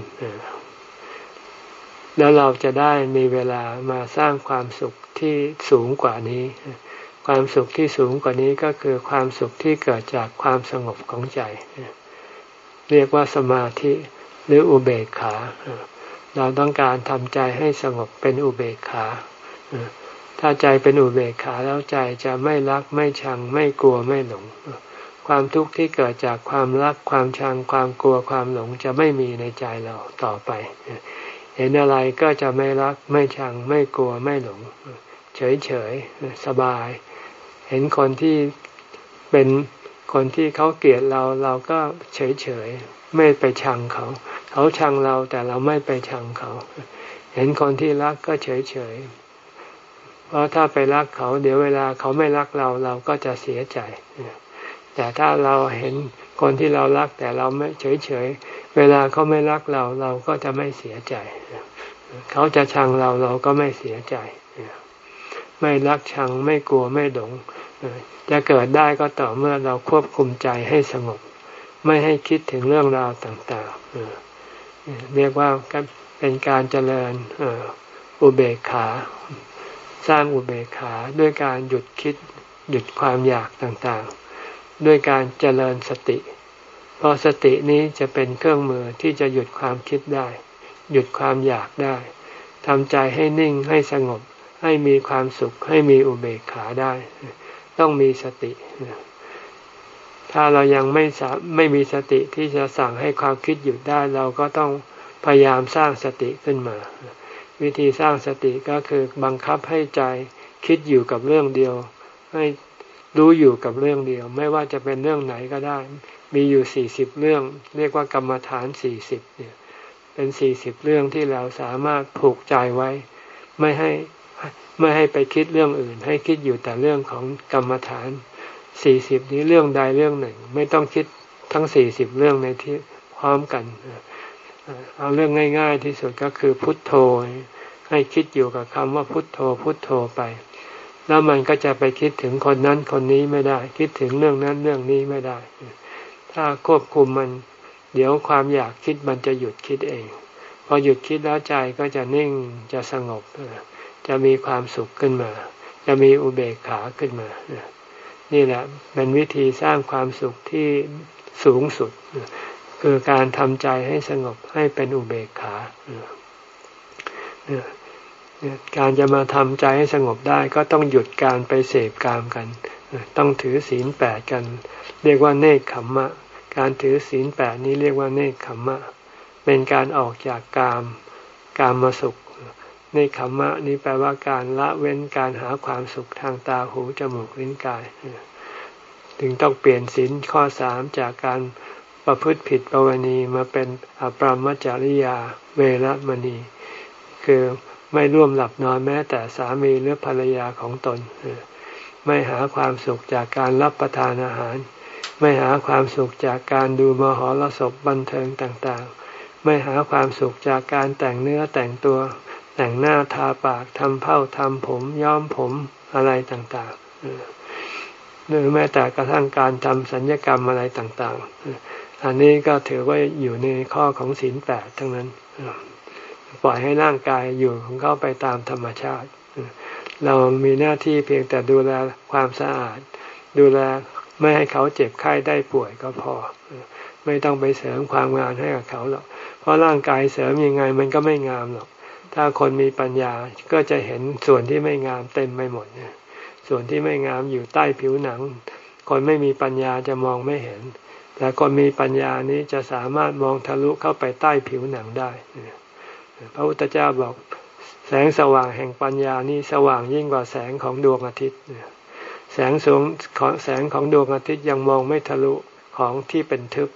แล้วเราจะได้มีเวลามาสร้างความสุขที่สูงกว่านี้ ความสุขที่สูงกว่านี้ก็คือความสุขที่เกิดจากความสงบของใจ เรียกว่าสมาธิหรืออุเบกขา เราต้องการทำใจให้สงบเป็นอุเบกขา ถ้าใจเป็นอุเบกขาแล้วใจจะไม่รักไม่ชังไม่กลัวไม่หลง ความทุกข์ที่เกิดจากความรักความชังความกลัวความหลงจะไม่มีในใจเราต่อไป เห็นอะไรก็จะไม่รักไม่ชังไม่กลัวไม่หลง เฉยเฉยสบาย เห็นคนที่เป็นคนที่เขาเกลียดเราเราก็เฉยเฉยไม่ไปชังเขา เขาชังเราแต่เราไม่ไปชังเขา เห็นคนที่รักก็เฉยเฉยเพราะถ้าไปรักเขา เดี๋ยวเวลาเขาไม่รักเราเราก็จะเสียใจแต่ถ้าเราเห็น คนที่เรารักแต่เราไม่เฉยเฉยเวลาเขาไม่รักเราเราก็จะไม่เสียใจ เขาจะชังเราเราก็ไม่เสียใจ ไม่รักชังไม่กลัวไม่หลง จะเกิดได้ก็ต่อเมื่อเราควบคุมใจให้สงบ ไม่ให้คิดถึงเรื่องราวต่างๆ เรียกว่าเป็นการเจริญอุเบกขา สร้างอุเบกขาด้วยการหยุดคิดหยุดความอยากต่างๆ ด้วยการเจริญสติ เพราะสตินี้จะเป็นเครื่องมือที่จะหยุดความคิดได้ หยุดความอยากได้ทำใจให้นิ่งให้สงบ ให้มีความสุข ให้มีอุเบกขาได้ ต้องมีสติ ถ้าเรายังไม่ไม่มีสติที่จะสั่งให้ความคิดหยุดได้ เราก็ต้องพยายามสร้างสติขึ้นมา วิธีสร้างสติก็คือบังคับให้ใจคิดอยู่กับเรื่องเดียว ให้ รู้อยู่กับเรื่องเดียว ไม่ว่าจะเป็นเรื่องไหนก็ได้ มีอยู่สี่สิบเรื่อง เรียกว่ากรรมฐานสี่สิบเนี่ยเป็นสี่สิบเรื่องที่เราสามารถผูกใจไว้ ไม่ให้ไม่ให้ไปคิดเรื่องอื่น ให้คิดอยู่แต่เรื่องของกรรมฐานสี่สิบนี้เรื่องใดเรื่องหนึ่ง ไม่ต้องคิดทั้งสี่สิบเรื่องในที่พร้อมกันเอาเรื่องง่าย ๆ ที่สุดก็คือพุทโธ ให้คิดอยู่กับคำว่าพุทโธพุทโธไป แล้วมันก็จะไปคิดถึงคนนั้นคนนี้ไม่ได้ คิดถึงเรื่องนั้นเรื่องนี้ไม่ได้ ถ้าควบคุมมัน เดี๋ยวความอยากคิดมันจะหยุดคิดเอง พอหยุดคิดแล้วใจก็จะนิ่งจะสงบ จะมีความสุขขึ้นมา จะมีอุเบกขาขึ้นมา นี่แหละเป็นวิธีสร้างความสุขที่สูงสุด คือการทำใจให้สงบให้เป็นอุเบกขา การจะมาทำใจให้สงบได้ก็ต้องหยุดการไปเสพกามกัน ต้องถือศีลแปดกัน เรียกว่าเนคขมมะ การถือศีลแปดนี้เรียกว่าเนคขมมะ เป็นการออกจากกาม กามมาสุข เนคขมมะนี้แปลว่าการละเว้นการหาความสุขทางตาหูจมูกลิ้นกาย ถึงต้องเปลี่ยนศีลข้อสามจากการประพฤติผิดประวณีมาเป็นอปรมจริยาเวรมณี คือ ไม่ร่วมหลับนอนแม้แต่สามีหรือภรรยาของตน ไม่หาความสุขจากการรับประทานอาหาร ไม่หาความสุขจากการดูมหรสพบันเทิงต่างๆ ไม่หาความสุขจากการแต่งเนื้อแต่งตัว แต่งหน้าทาปากทำเผ้าทำผมย้อมผมอะไรต่างๆ หรือแม้แต่กระทั่งการทำสัญญกรรมอะไรต่างๆ อันนี้ก็ถือว่าอยู่ในข้อของศีลแปดทั้งนั้น ปล่อยให้ร่างกายอยู่ของเขาไปตามธรรมชาติ เรามีหน้าที่เพียงแต่ดูแลความสะอาด ดูแลไม่ให้เขาเจ็บไข้ได้ป่วยก็พอ ไม่ต้องไปเสริมความงามให้กับเขาหรอก เพราะร่างกายเสริมยังไงมันก็ไม่งามหรอก ถ้าคนมีปัญญาก็จะเห็นส่วนที่ไม่งามเต็มไปหมด ส่วนที่ไม่งามอยู่ใต้ผิวหนัง คนไม่มีปัญญาจะมองไม่เห็น แต่คนมีปัญญานี้จะสามารถมองทะลุเข้าไปใต้ผิวหนังได้ พระพุทธเจ้าบอกแสงสว่างแห่งปัญญานี่สว่างยิ่งกว่าแสงของดวงอาทิตย์ แสงสูงของแสงของดวงอาทิตย์ยังมองไม่ทะลุของที่เป็นทึบ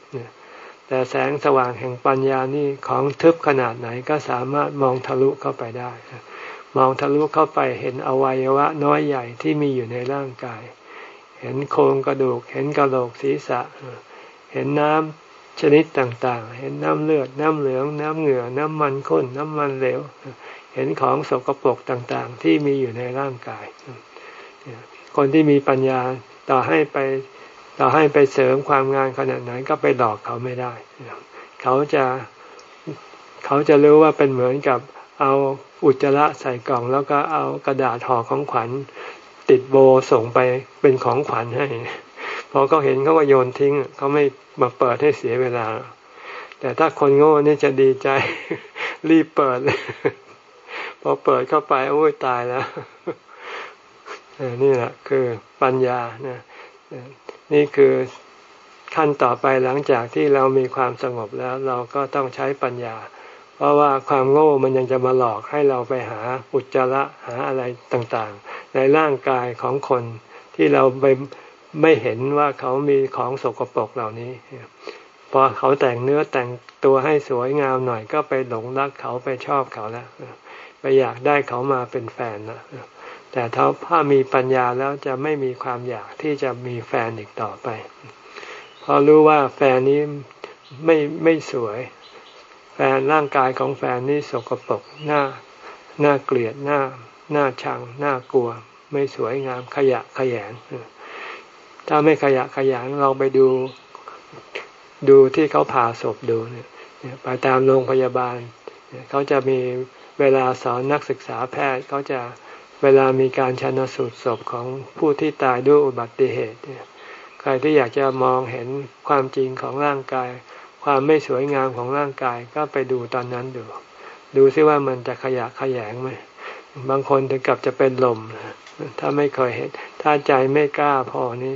แต่แสงสว่างแห่งปัญญานี่ของทึบขนาดไหนก็สามารถมองทะลุเข้าไปได้ มองทะลุเข้าไปเห็นอวัยวะน้อยใหญ่ที่มีอยู่ในร่างกาย เห็นโครงกระดูก เห็นกระโหลกศีรษะ เห็นน้ำ ชนิดต่างๆ เห็นน้ำเลือด น้ำเหลือง น้ำเหงื่อ น้ำมันข้น น้ำมันเหลว เห็นของสกปรกต่างๆ ที่มีอยู่ในร่างกาย คนที่มีปัญญาต่อให้ไปต่อให้ไปเสริมความงานขนาดไหนก็ไปหลอกเขาไม่ได้ เขาจะเขาจะรู้ว่าเป็นเหมือนกับเอาอุจจาระใส่กล่อง แล้วก็เอากระดาษห่อของขวัญ ติดโบส่งไปเป็นของขวัญให้ พอเขาเห็นเขาก็โยนทิ้งเขาไม่มาเปิดให้เสียเวลา แต่ถ้าคนโง่นี่จะดีใจ รีบเปิดพอเปิดเข้าไปโอ้ยตายแล้วนี่แหละคือปัญญานะนี่คือขั้นต่อไปหลังจากที่เรามีความสงบแล้ว เราก็ต้องใช้ปัญญา เพราะว่าความโง่มันยังจะมาหลอกให้เราไปหาอุจจาระหาอะไรต่างๆ ในร่างกายของคนที่เราไป ไม่เห็นว่าเขามีของสกปรกเหล่านี้ พอเขาแต่งเนื้อแต่งตัวให้สวยงามหน่อยก็ไปหลงรักเขาไปชอบเขาแล้วไปอยากได้เขามาเป็นแฟนนะแต่ถ้ามีปัญญาแล้วจะไม่มีความอยากที่จะมีแฟนอีกต่อไปเพราะรู้ว่าแฟนนี้ไม่ไม่สวย แฟนร่างกายของแฟนนี่สกปรกหน้าหน้าเกลียดหน้าหน้าชังหน้ากลัว ไม่สวยงามขยะขยง ถ้าไม่ขยะขยันลองไปดูดูที่เขาผ่าศพดูเนี่ยไปตามโรงพยาบาล เขาจะมีเวลาสอนนักศึกษาแพทย์เขาจะเวลามีการชันสูตรศพของผู้ที่ตายด้วยอุบัติเหตุเนี่ยใครที่อยากจะมองเห็นความจริงของร่างกาย ความไม่สวยงามของร่างกายก็ไปดูตอนนั้นดู ดูซิว่ามันจะขยะขยงไหมบางคนถึงกับจะเป็นลม ถ้าไม่เคยเห็น ถ้าใจไม่กล้าพอนี้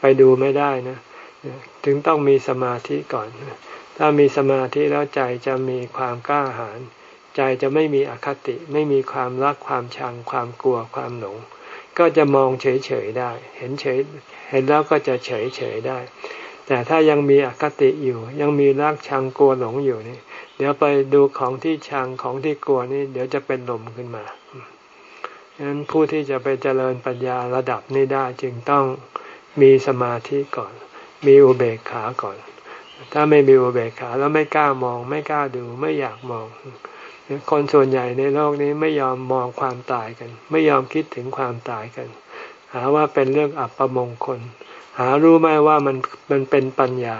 ไปดูไม่ได้นะถึงต้องมีสมาธิก่อน ถ้ามีสมาธิแล้วใจจะมีความกล้าหาญใจจะไม่มีอคติ ไม่มีความรักความชัง ความกลัวความหลง ก็จะมองเฉยๆได้ เห็นเฉย เห็นแล้วก็จะเฉยๆได้ แต่ถ้ายังมีอคติอยู่ ยังมีรักชังกลัวหลงอยู่นี่ เดี๋ยวไปดูของที่ชังของที่กลัวนี่ เดี๋ยวจะเป็นลมขึ้นมา ฉะนั้นผู้ที่จะไปเจริญปัญญาระดับนี้ได้จึงต้องมีสมาธิก่อน มีอุเบกขาก่อน ถ้าไม่มีอุเบกขาแล้วไม่กล้ามอง ไม่กล้าดูไม่อยากมอง คนส่วนใหญ่ในโลกนี้ไม่ยอมมองความตายกัน ไม่ยอมคิดถึงความตายกัน หาว่าเป็นเรื่องอัปมงคล หารู้ไหมว่ามันมันเป็นปัญญา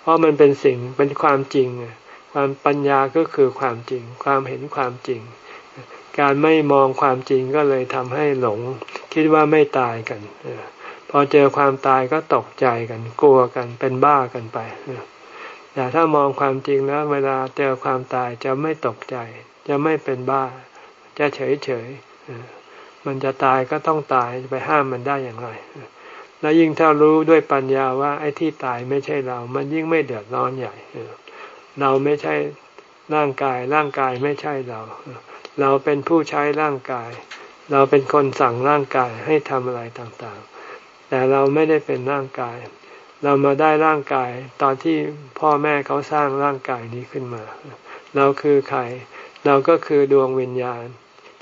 เพราะมันเป็นสิ่งเป็นความจริงคความปัญญาก็คือความจริง ความเห็นความจริง การไม่มองความจริงก็เลยทำให้หลง คิดว่าไม่ตายกันพอเจอความตายก็ตกใจกัน กลัวกันเป็นบ้ากันไปแต่ถ้ามองความจริงแล้วเวลาเจอความตายจะไม่ตกใจ จะไม่เป็นบ้า จะเฉยเฉยมันจะตายก็ต้องตายไปห้ามมันได้อย่างไรแล้วยิ่งถ้ารู้ด้วยปัญญาว่าไอ้ที่ตายไม่ใช่เรา มันยิ่งไม่เดือดร้อนใหญ่ เราไม่ใช่ร่างกาย ร่างกายไม่ใช่เรา เราเป็นผู้ใช้ร่างกาย เราเป็นคนสั่งร่างกายให้ทำอะไรต่างๆ แต่เราไม่ได้เป็นร่างกาย เรามาได้ร่างกายตอนที่พ่อแม่เขาสร้างร่างกายนี้ขึ้นมา เราคือใคร เราก็คือดวงวิญญาณ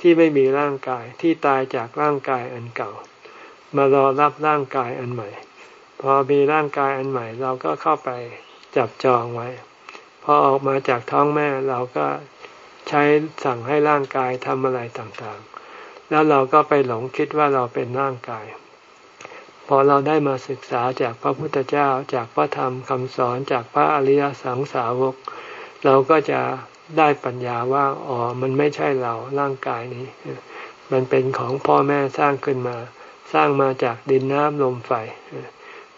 ที่ไม่มีร่างกายที่ตายจากร่างกายอันเก่า มารอรับร่างกายอันใหม่ พอมีร่างกายอันใหม่ เราก็เข้าไปจับจองไว้ พอออกมาจากท้องแม่เราก็ ใช้สั่งให้ร่างกายทำอะไรต่างๆ แล้วเราก็ไปหลงคิดว่าเราเป็นร่างกาย พอเราได้มาศึกษาจากพระพุทธเจ้าจากพระธรรมคำสอนจากพระอริยสังสาวก เราก็จะได้ปัญญาว่าอ๋อมันไม่ใช่เราร่างกายนี้ มันเป็นของพ่อแม่สร้างขึ้นมา สร้างมาจากดินน้ำลมไฟ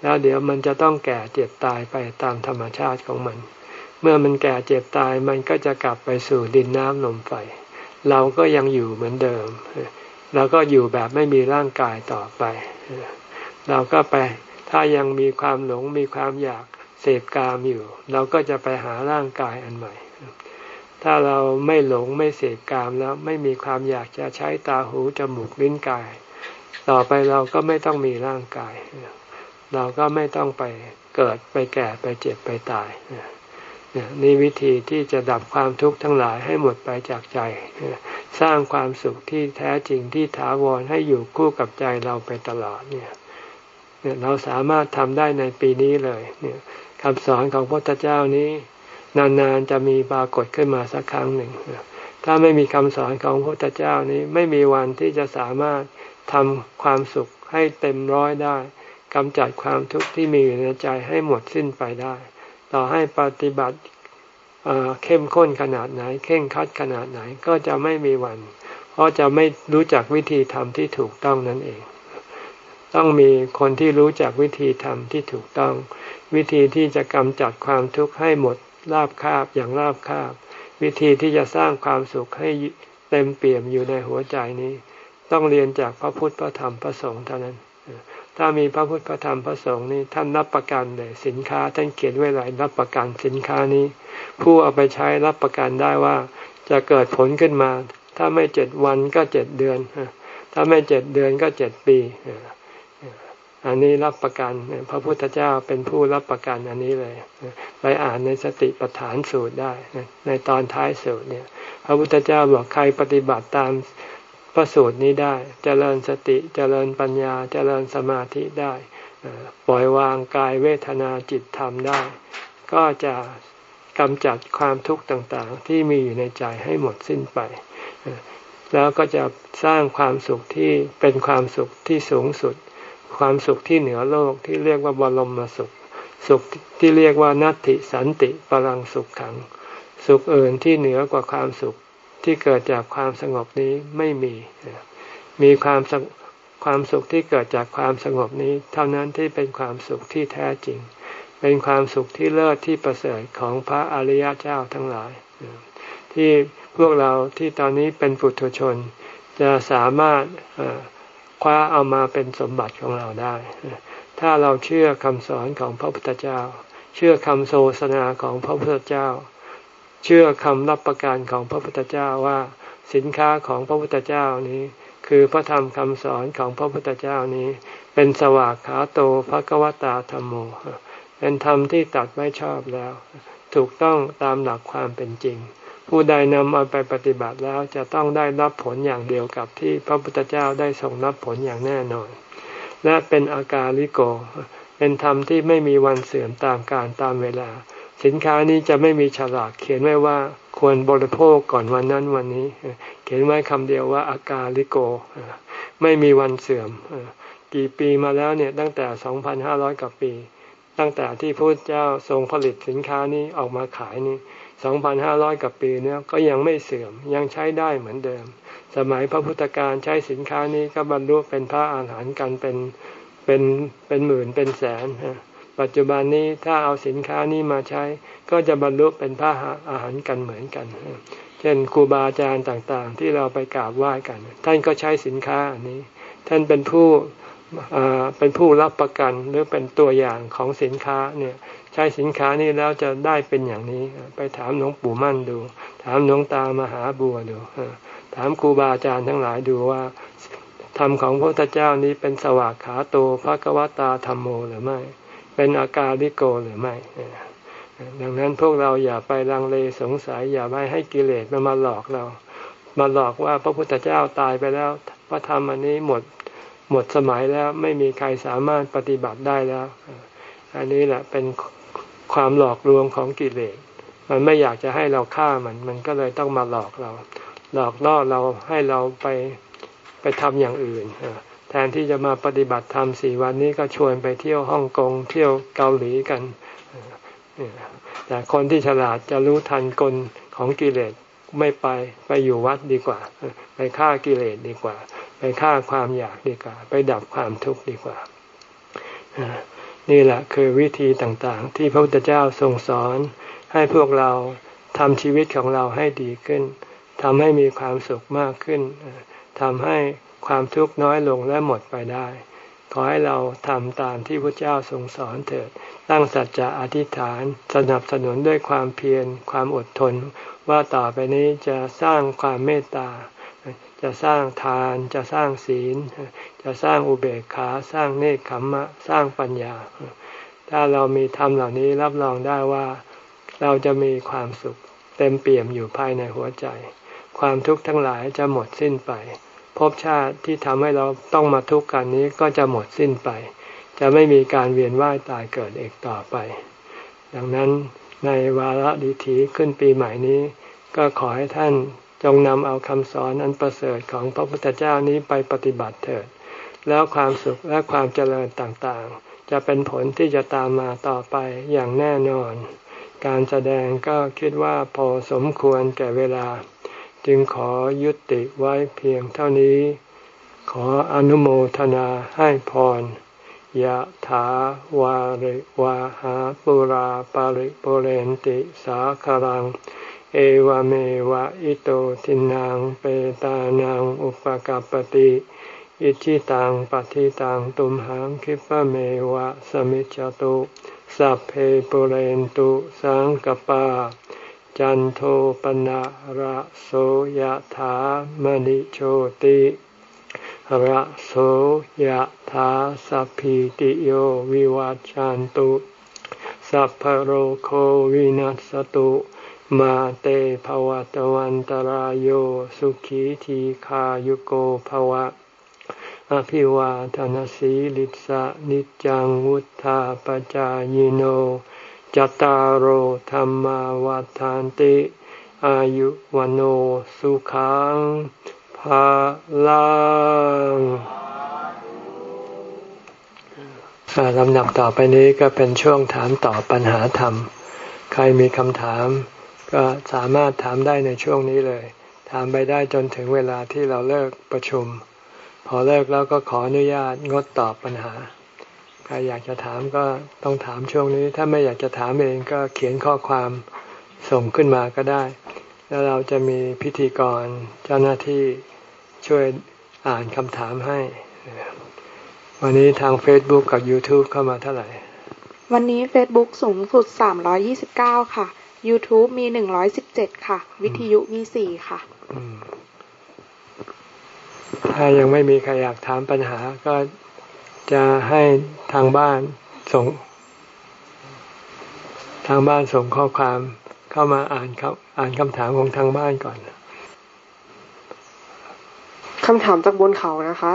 แล้วเดี๋ยวมันจะต้องแก่เจ็บตายไปตามธรรมชาติของมัน เมื่อมันแก่เจ็บตายมันก็จะกลับไปสู่ดินน้ำลมไฟ เราก็ยังอยู่เหมือนเดิมเราก็อยู่แบบไม่มีร่างกายต่อไป เราก็ไปถ้ายังมีความหลงมีความอยากเสพกามอยู่ เราก็จะไปหาร่างกายอันใหม่ ถ้าเราไม่หลงไม่เสพกามแล้วไม่มีความอยากจะใช้ตาหูจมูกลิ้นกาย ต่อไปเราก็ไม่ต้องมีร่างกาย เราก็ไม่ต้องไปเกิดไปแก่ไปเจ็บไปตาย นี่วิธีที่จะดับความทุกข์ทั้งหลายให้หมดไปจากใจ สร้างความสุขที่แท้จริงที่ถาวรให้อยู่คู่กับใจเราไปตลอดเนี่ยเราสามารถทำได้ในปีนี้เลยเนี่ยคำสอนของพระพุทธเจ้านี้ นานๆจะมีปรากฏขึ้นมาสักครั้งหนึ่ง ถ้าไม่มีคำสอนของพระพุทธเจ้านี้ไม่มีวันที่จะสามารถทำความสุขให้เต็มร้อยได้กำจัดความทุกข์ที่มีอยู่ในใจให้หมดสิ้นไปได้ ต่อให้ปฏิบัติเข้มข้นขนาดไหน เข่งคัดขนาดไหนก็จะไม่มีวัน เพราะจะไม่รู้จักวิธีทำที่ถูกต้องนั่นเอง ต้องมีคนที่รู้จักวิธีทำที่ถูกต้อง วิธีที่จะกำจัดความทุกข์ให้หมดราบคาบอย่างราบคาบ วิธีที่จะสร้างความสุขให้เต็มเปี่ยมอยู่ในหัวใจนี้ ต้องเรียนจากพระพุทธพระธรรมพระสงฆ์เท่านั้น ถ้ามีพระพุทธพระธรรมพระสงฆ์นี่ท่านรับประกันเลยสินค้าท่านเขียนไว้หลายรับประกันสินค้านี้ ผู้เอาไปใช้รับประกันได้ว่าจะเกิดผลขึ้นมา ถ้าไม่เจ็ดวันก็เจ็ดเดือน ถ้าไม่เจ็ดเดือนก็เจ็ดปี อันนี้รับประกันพระพุทธเจ้าเป็นผู้รับประกันอันนี้เลยไปอ่านในสติปัฏฐานสูตรได้ในตอนท้ายสูตรเนี่ย พระพุทธเจ้าบอกใครปฏิบัติตาม พระสูตรนี้ได้จเจริญสติจเจริญปัญญาจเจริญสมาธิได้ ปล่อยวางกายเวทนาจิตธรรมได้ ก็จะกำจัดความทุกข์ต่างๆ ที่มีอยู่ในใจให้หมดสิ้นไป แล้วก็จะสร้างความสุขที่เป็นความสุขที่สูงสุด ความสุขที่เหนือโลกที่เรียกว่าบรมสุข สุขที่เรียกว่านัตติสันติปรังสุขขัง สุขอื่นที่เหนือกว่าความสุข ที่เกิดจากความสงบนี้ไม่มี มีความความสุขที่เกิดจากความสงบนี้ เท่านั้นที่เป็นความสุขที่แท้จริง เป็นความสุขที่เลิศที่ประเสริฐของพระอริยเจ้าทั้งหลาย ที่พวกเราที่ตอนนี้เป็นปุถุชน จะสามารถคว้าเอามาเป็นสมบัติของเราได้ ถ้าเราเชื่อคำสอนของพระพุทธเจ้า เชื่อคำโฆษณาของพระพุทธเจ้า เชื่อคำรับประกันของพระพุทธเจ้าว่าสินค้าของพระพุทธเจ้านี้ คือพระธรรมคำสอนของพระพุทธเจ้านี้ เป็นสวากขาโตภะกวตาธรรมโม เป็นธรรมที่ตัดไว้ชอบแล้ว ถูกต้องตามหลักความเป็นจริง ผู้ใดนำเอาไปปฏิบัติแล้วจะต้องได้รับผลอย่างเดียวกับที่พระพุทธเจ้าได้ส่งรับผลอย่างแน่นอน และเป็นอาการลิโก เป็นธรรมที่ไม่มีวันเสื่อมตามการตามเวลา สินค้านี้จะไม่มีฉลากเขียนไว้ว่าควรบริโภคก่อนวันนั้นวันนี้ เขียนไว้คำเดียวว่าอากาลิโก ไม่มีวันเสื่อม กี่ปีมาแล้วเนี่ยตั้งแต่ 2,500 กว่าปี ตั้งแต่ที่พระเจ้าทรงผลิตสินค้านี้ออกมาขายนี่สองพันห้าร้อยกว่าปีเนี่ยก็ยังไม่เสื่อมยังใช้ได้เหมือนเดิม สมัยพระพุทธการใช้สินค้านี้ก็บรรลุเป็นพระอาหารหันต์กันเป็นเป็นเป็นหมื่นเป็นแสน ปัจจุบันนี้ถ้าเอาสินค้านี้มาใช้ ก็จะบรรลุเป็นพระอาหารกันเหมือนกัน เช่นครูบาอาจารย์ต่างๆ ที่เราไปกราบไหว้กัน ท่านก็ใช้สินค้าอันนี้ ท่านเป็นผู้เป็นผู้รับประกันหรือเป็นตัวอย่างของสินค้าเนี่ยใช้สินค้านี้แล้วจะได้เป็นอย่างนี้ ไปถามหลวงปู่มั่นดู ถามหลวงตามหาบัวดูถามครูบาอาจารย์ทั้งหลายดูว่าธรรมของพระพุทธเจ้านี้เป็นสวากขาโตพระกวตาธรรมโมหรือไม่ เป็นอาการลิโกหรือไม่ดังนั้นพวกเราอย่าไปลังเลสงสัย อย่าไปให้กิเลสมันมาหลอกเรา มาหลอกว่าพระพุทธเจ้าตายไปแล้ว พระธรรมอันนี้หมดหมดสมัยแล้วไม่มีใครสามารถปฏิบัติได้แล้ว อันนี้แหละเป็นความหลอกลวงของกิเลส มันไม่อยากจะให้เราฆ่ามัน มันก็เลยต้องมาหลอกเรา หลอกล่อเราให้เราไปไปทำอย่างอื่น ทนที่จะมาปฏิบัติธรรมสี่วันนี้ก็ชวนไปเที่ยวฮ่องกงเที่ยวเกาหลีกัน แต่คนที่ฉลาดจะรู้ทันกลของกิเลสไม่ไปไปอยู่วัดดีกว่า ไปฆ่ากิเลสดีกว่า ไปฆ่าความอยากดีกว่า ไปดับความทุกข์ดีกว่า นี่แหละคือวิธีต่างๆ ที่พระพุทธเจ้าทรงสอนให้พวกเราทำชีวิตของเราให้ดีขึ้นทำให้มีความสุขมากขึ้นทำให้ ความทุกข์น้อยลงและหมดไปได้ ขอให้เราทำตามที่พระเจ้าทรงสอนเถิด ตั้งสัจจะอธิษฐาน สนับสนุนด้วยความเพียร ความอดทน ว่าต่อไปนี้จะสร้างความเมตตา จะสร้างทาน จะสร้างศีล จะสร้างอุเบกขา สร้างเนคขมมะ สร้างปัญญา ถ้าเรามีธรรมเหล่านี้รับรองได้ว่าเราจะมีความสุขเต็มเปี่ยมอยู่ภายในหัวใจ ความทุกข์ทั้งหลายจะหมดสิ้นไป ภพชาติที่ทำให้เราต้องมาทุกข์กันนี้ก็จะหมดสิ้นไป จะไม่มีการเวียนว่ายตายเกิดอีกต่อไป ดังนั้นในวาระดิถีขึ้นปีใหม่นี้ ก็ขอให้ท่านจงนำเอาคำสอนอันประเสริฐของพระพุทธเจ้านี้ไปปฏิบัติเถิด แล้วความสุขและความเจริญต่างๆ จะเป็นผลที่จะตามมาต่อไปอย่างแน่นอน การแสดงก็คิดว่าพอสมควรแก่เวลา จึงขอยุติไว้เพียงเท่านี้ ขออนุโมทนาให้พรยะถาวาริวาหาปุราปาริปุเรนติสาคารัง เอวเมวะอิโตทินังเปตานังอุปกปติอิชิตังปฏิตังตุมหังคิปะเมวะสมิจจตุสัพเพปุเรนตุสังกปา จันโทปนะระโสยถามณิโชติระโสยถาสัพพิติโยวิวัจจันตุ สัพพโรโควินัสตุ มาเตภวะตวันตารโยสุขีทีขายุโกภวะ อภิวาทนสีลิสะนิจังวุธาปจายโน จตารโหธรรมวาทานติ อายุวันโอสุขังภาลังลำดับต่อไปนี้ก็เป็นช่วงถามตอบปัญหาธรรม ใครมีคำถาม ก็สามารถถามได้ในช่วงนี้เลย ถามไปได้จนถึงเวลาที่เราเลิกประชุม พอเลิกแล้วก็ขออนุญาตงดตอบปัญหา ใครอยากจะถามก็ต้องถามช่วงนี้ ถ้าไม่อยากจะถามเองก็เขียนข้อความส่งขึ้นมาก็ได้ แล้วเราจะมีพิธีกรเจ้าหน้าที่ช่วยอ่านคำถามให้ วันนี้ทาง Facebook กับ YouTube เข้ามาเท่าไหร่ วันนี้ Facebook สูงสุด 329 ค่ะ YouTube มี 117 ค่ะ วิทยุมี 4 ค่ะ ถ้ายังไม่มีใครอยากถามปัญหาก็ จะให้ทางบ้านส่ง ทางบ้านส่งข้อความเข้ามาอ่านครับ อ่านคำถามของทางบ้านก่อนคำถามจากบนเขานะคะ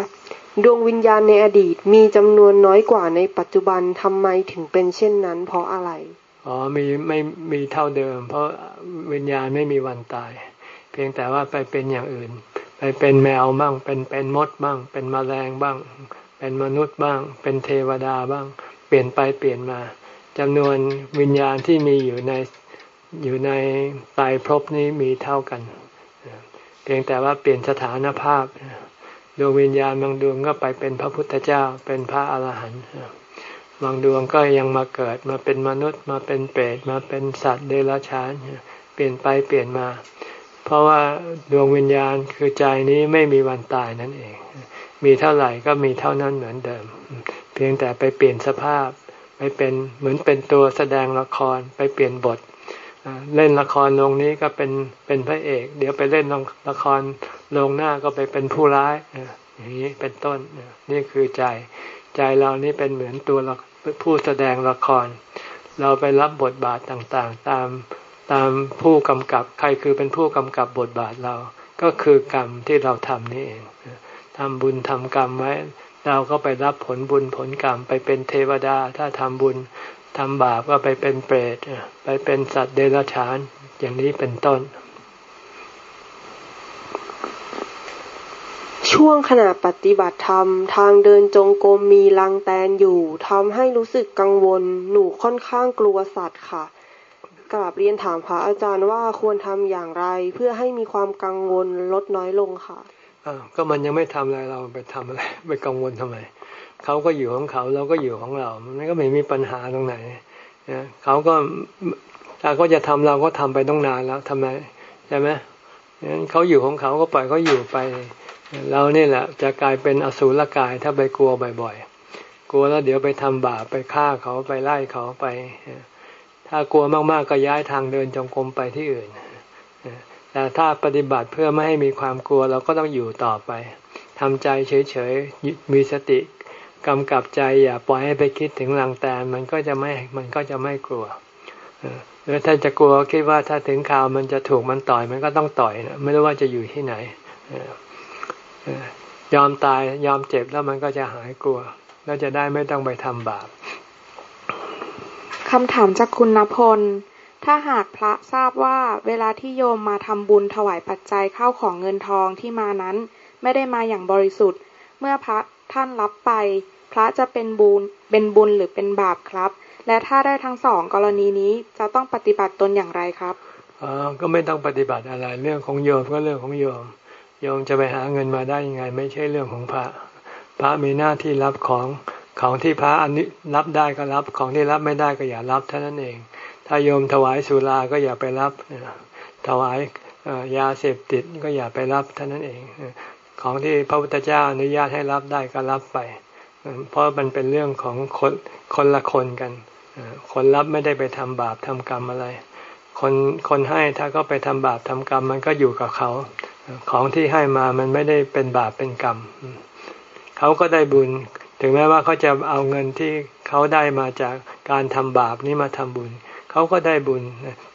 ดวงวิญญาณในอดีตมีจำนวนน้อยกว่าในปัจจุบันทำไมถึงเป็นเช่นนั้น เพราะอะไรอ๋อมีไม่มีเท่าเดิม เพราะวิญญาณไม่มีวันตาย เพียงแต่ว่าไปเป็นอย่างอื่น ไปเป็นแมวบ้างเป็นเป็นมดบ้างเป็นมแมลงบ้าง เป็นมนุษย์บ้าง เป็นเทวดาบ้าง เปลี่ยนไปเปลี่ยนมาจำนวนวิญญาณที่มีอยู่ในอยู่ในตายภพนี้มีเท่ากัน เพียงแต่ว่าเปลี่ยนสถานภาพดวงวิญญาณบางดวงก็ไปเป็นพระพุทธเจ้า เป็นพระอรหันต์บางดวงก็ยังมาเกิดมาเป็นมนุษย์มาเป็นเปรตมาเป็นสัตว์เดรัจฉานเปลี่ยนไปเปลี่ยนมา เพราะว่าดวงวิญญาณคือใจนี้ไม่มีวันตายนั่นเอง มีเท่าไหร่ก็มีเท่านั้นเหมือนเดิม เพียงแต่ไปเปลี่ยนสภาพ ไปเป็นเหมือนเป็นตัวแสดงละครไปเปลี่ยนบทเล่นละครลงนี้ก็เป็นเป็นพระเอก เดี๋ยวไปเล่นละครลงหน้าก็ไปเป็นผู้ร้ายอย่างนี้เป็นต้นนี่คือใจ ใจเรานี่เป็นเหมือนตัวผู้แสดงละคร เราไปรับบทบาทต่างๆ ตามตามผู้กำกับใครคือเป็นผู้กำกับบทบาทเรา ก็คือกรรมที่เราทำนี่เอง ทำบุญทำกรรมไว้ เราก็ไปรับผลบุญผลกรรม ไปเป็นเทวดา ถ้าทำบุญทำบาปก็ไปเป็นเปรตไปเป็นสัตว์เดรัจฉานอย่างนี้เป็นต้น ช่วงขณะปฏิบัติธรรม ทางเดินจงกรมมีรังแตนอยู่ทำให้รู้สึกกังวล หนูค่อนข้างกลัวสัตว์ค่ะกราบเรียนถามพระอาจารย์ว่าควรทำอย่างไรเพื่อให้มีความกังวลลดน้อยลงค่ะ ก็มันยังไม่ทำอะไรเราไปทำอะไรไปกังวลทำไมเขาก็อยู่ของเขาเราก็อยู่ของเรา มันก็ไม่มีปัญหาตรงไหนนะเขาก็ถ้าก็จะทำเราก็ทำไปต้องนานแล้วทำไมใช่ไหมงั้นเขาอยู่ของเขาก็ปล่อยเขาอยู่ไป เราเนี่แหละ จะกลายเป็นอสูรกายถ้าไปกลัวบ่อยๆ กลัวแล้วเดี๋ยวไปทำบาปไปฆ่าเขาไปไล่เขาไป ถ้ากลัวมากๆก็ย้ายทางเดินจงกรมไปที่อื่น แต่ถ้าปฏิบัติเพื่อไม่ให้มีความกลัวเราก็ต้องอยู่ต่อไปทำใจเฉยๆ มีสติกำกับใจอย่าปล่อยให้ไปคิดถึงลังแตนมันก็จะไม่มันก็จะไม่กลัวหรือถ้าจะกลัวคิดว่าถ้าถึงข่าวมันจะถูกมันต่อยมันก็ต้องต่อยนะไม่รู้ว่าจะอยู่ที่ไหนยอมตายยอมเจ็บแล้วมันก็จะหายกลัว แล้วจะได้ไม่ต้องไปทำบาปคำถามจากคุณณพล ถ้าหากพระทราบว่าเวลาที่โยมมาทำบุญถวายปัจจัยเข้าของเงินทองที่มานั้น ไม่ได้มาอย่างบริสุทธิ์ เมื่อพระท่านรับไป พระจะเป็นบุญเป็นบุญหรือเป็นบาปครับ และถ้าได้ทั้งสองกรณีนี้จะต้องปฏิบัติตนอย่างไรครับก็ไม่ต้องปฏิบัติอะไรเรื่องของโยมก็เรื่องของโยม โยมจะไปหาเงินมาได้ยังไง ไม่ใช่เรื่องของพระ พระมีหน้าที่รับของของที่พระอันนี้รับได้ก็รับของที่รับไม่ได้ก็อย่ารับเท่านั้นเอง ถ้าโยมถวายสุราก็อย่าไปรับ ถวายยาเสพติดก็อย่าไปรับเท่านั้นเอง ของที่พระพุทธเจ้าอนุญาตให้รับได้ก็รับไป เพราะมันเป็นเรื่องของคนคนละคนกัน คนรับไม่ได้ไปทำบาปทำกรรมอะไร คนคนให้ถ้าก็ไปทำบาปทำกรรมมันก็อยู่กับเขา ของที่ให้มามันไม่ได้เป็นบาปเป็นกรรม เขาก็ได้บุญ ถึงแม้ว่าเขาจะเอาเงินที่เขาได้มาจากการทำบาปนี้มาทำบุญ เขาก็ได้บุญ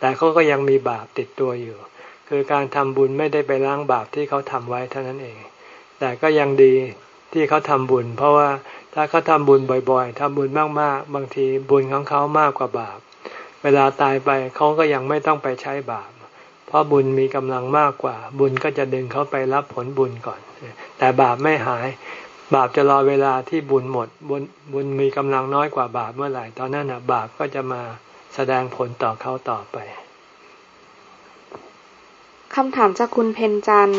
แต่เขาก็ยังมีบาปติดตัวอยู่ คือการทำบุญไม่ได้ไปล้างบาปที่เขาทำไว้เท่านั้นเอง แต่ก็ยังดีที่เขาทำบุญ เพราะว่าถ้าเขาทำบุญบ่อยๆทำบุญมากๆ บางทีบุญของเขามากกว่าบาป เวลาตายไปเขาก็ยังไม่ต้องไปใช้บาป เพราะบุญมีกำลังมากกว่า บุญก็จะดึงเขาไปรับผลบุญก่อน แต่บาปไม่หายบาปจะรอเวลาที่บุญหมดบุญบุญมีกำลังน้อยกว่าบาปเมื่อไหร่ ตอนนั้นนะบาปก็จะมา แสดงผลต่อเขาต่อไปคำถามจากคุณเพนจัน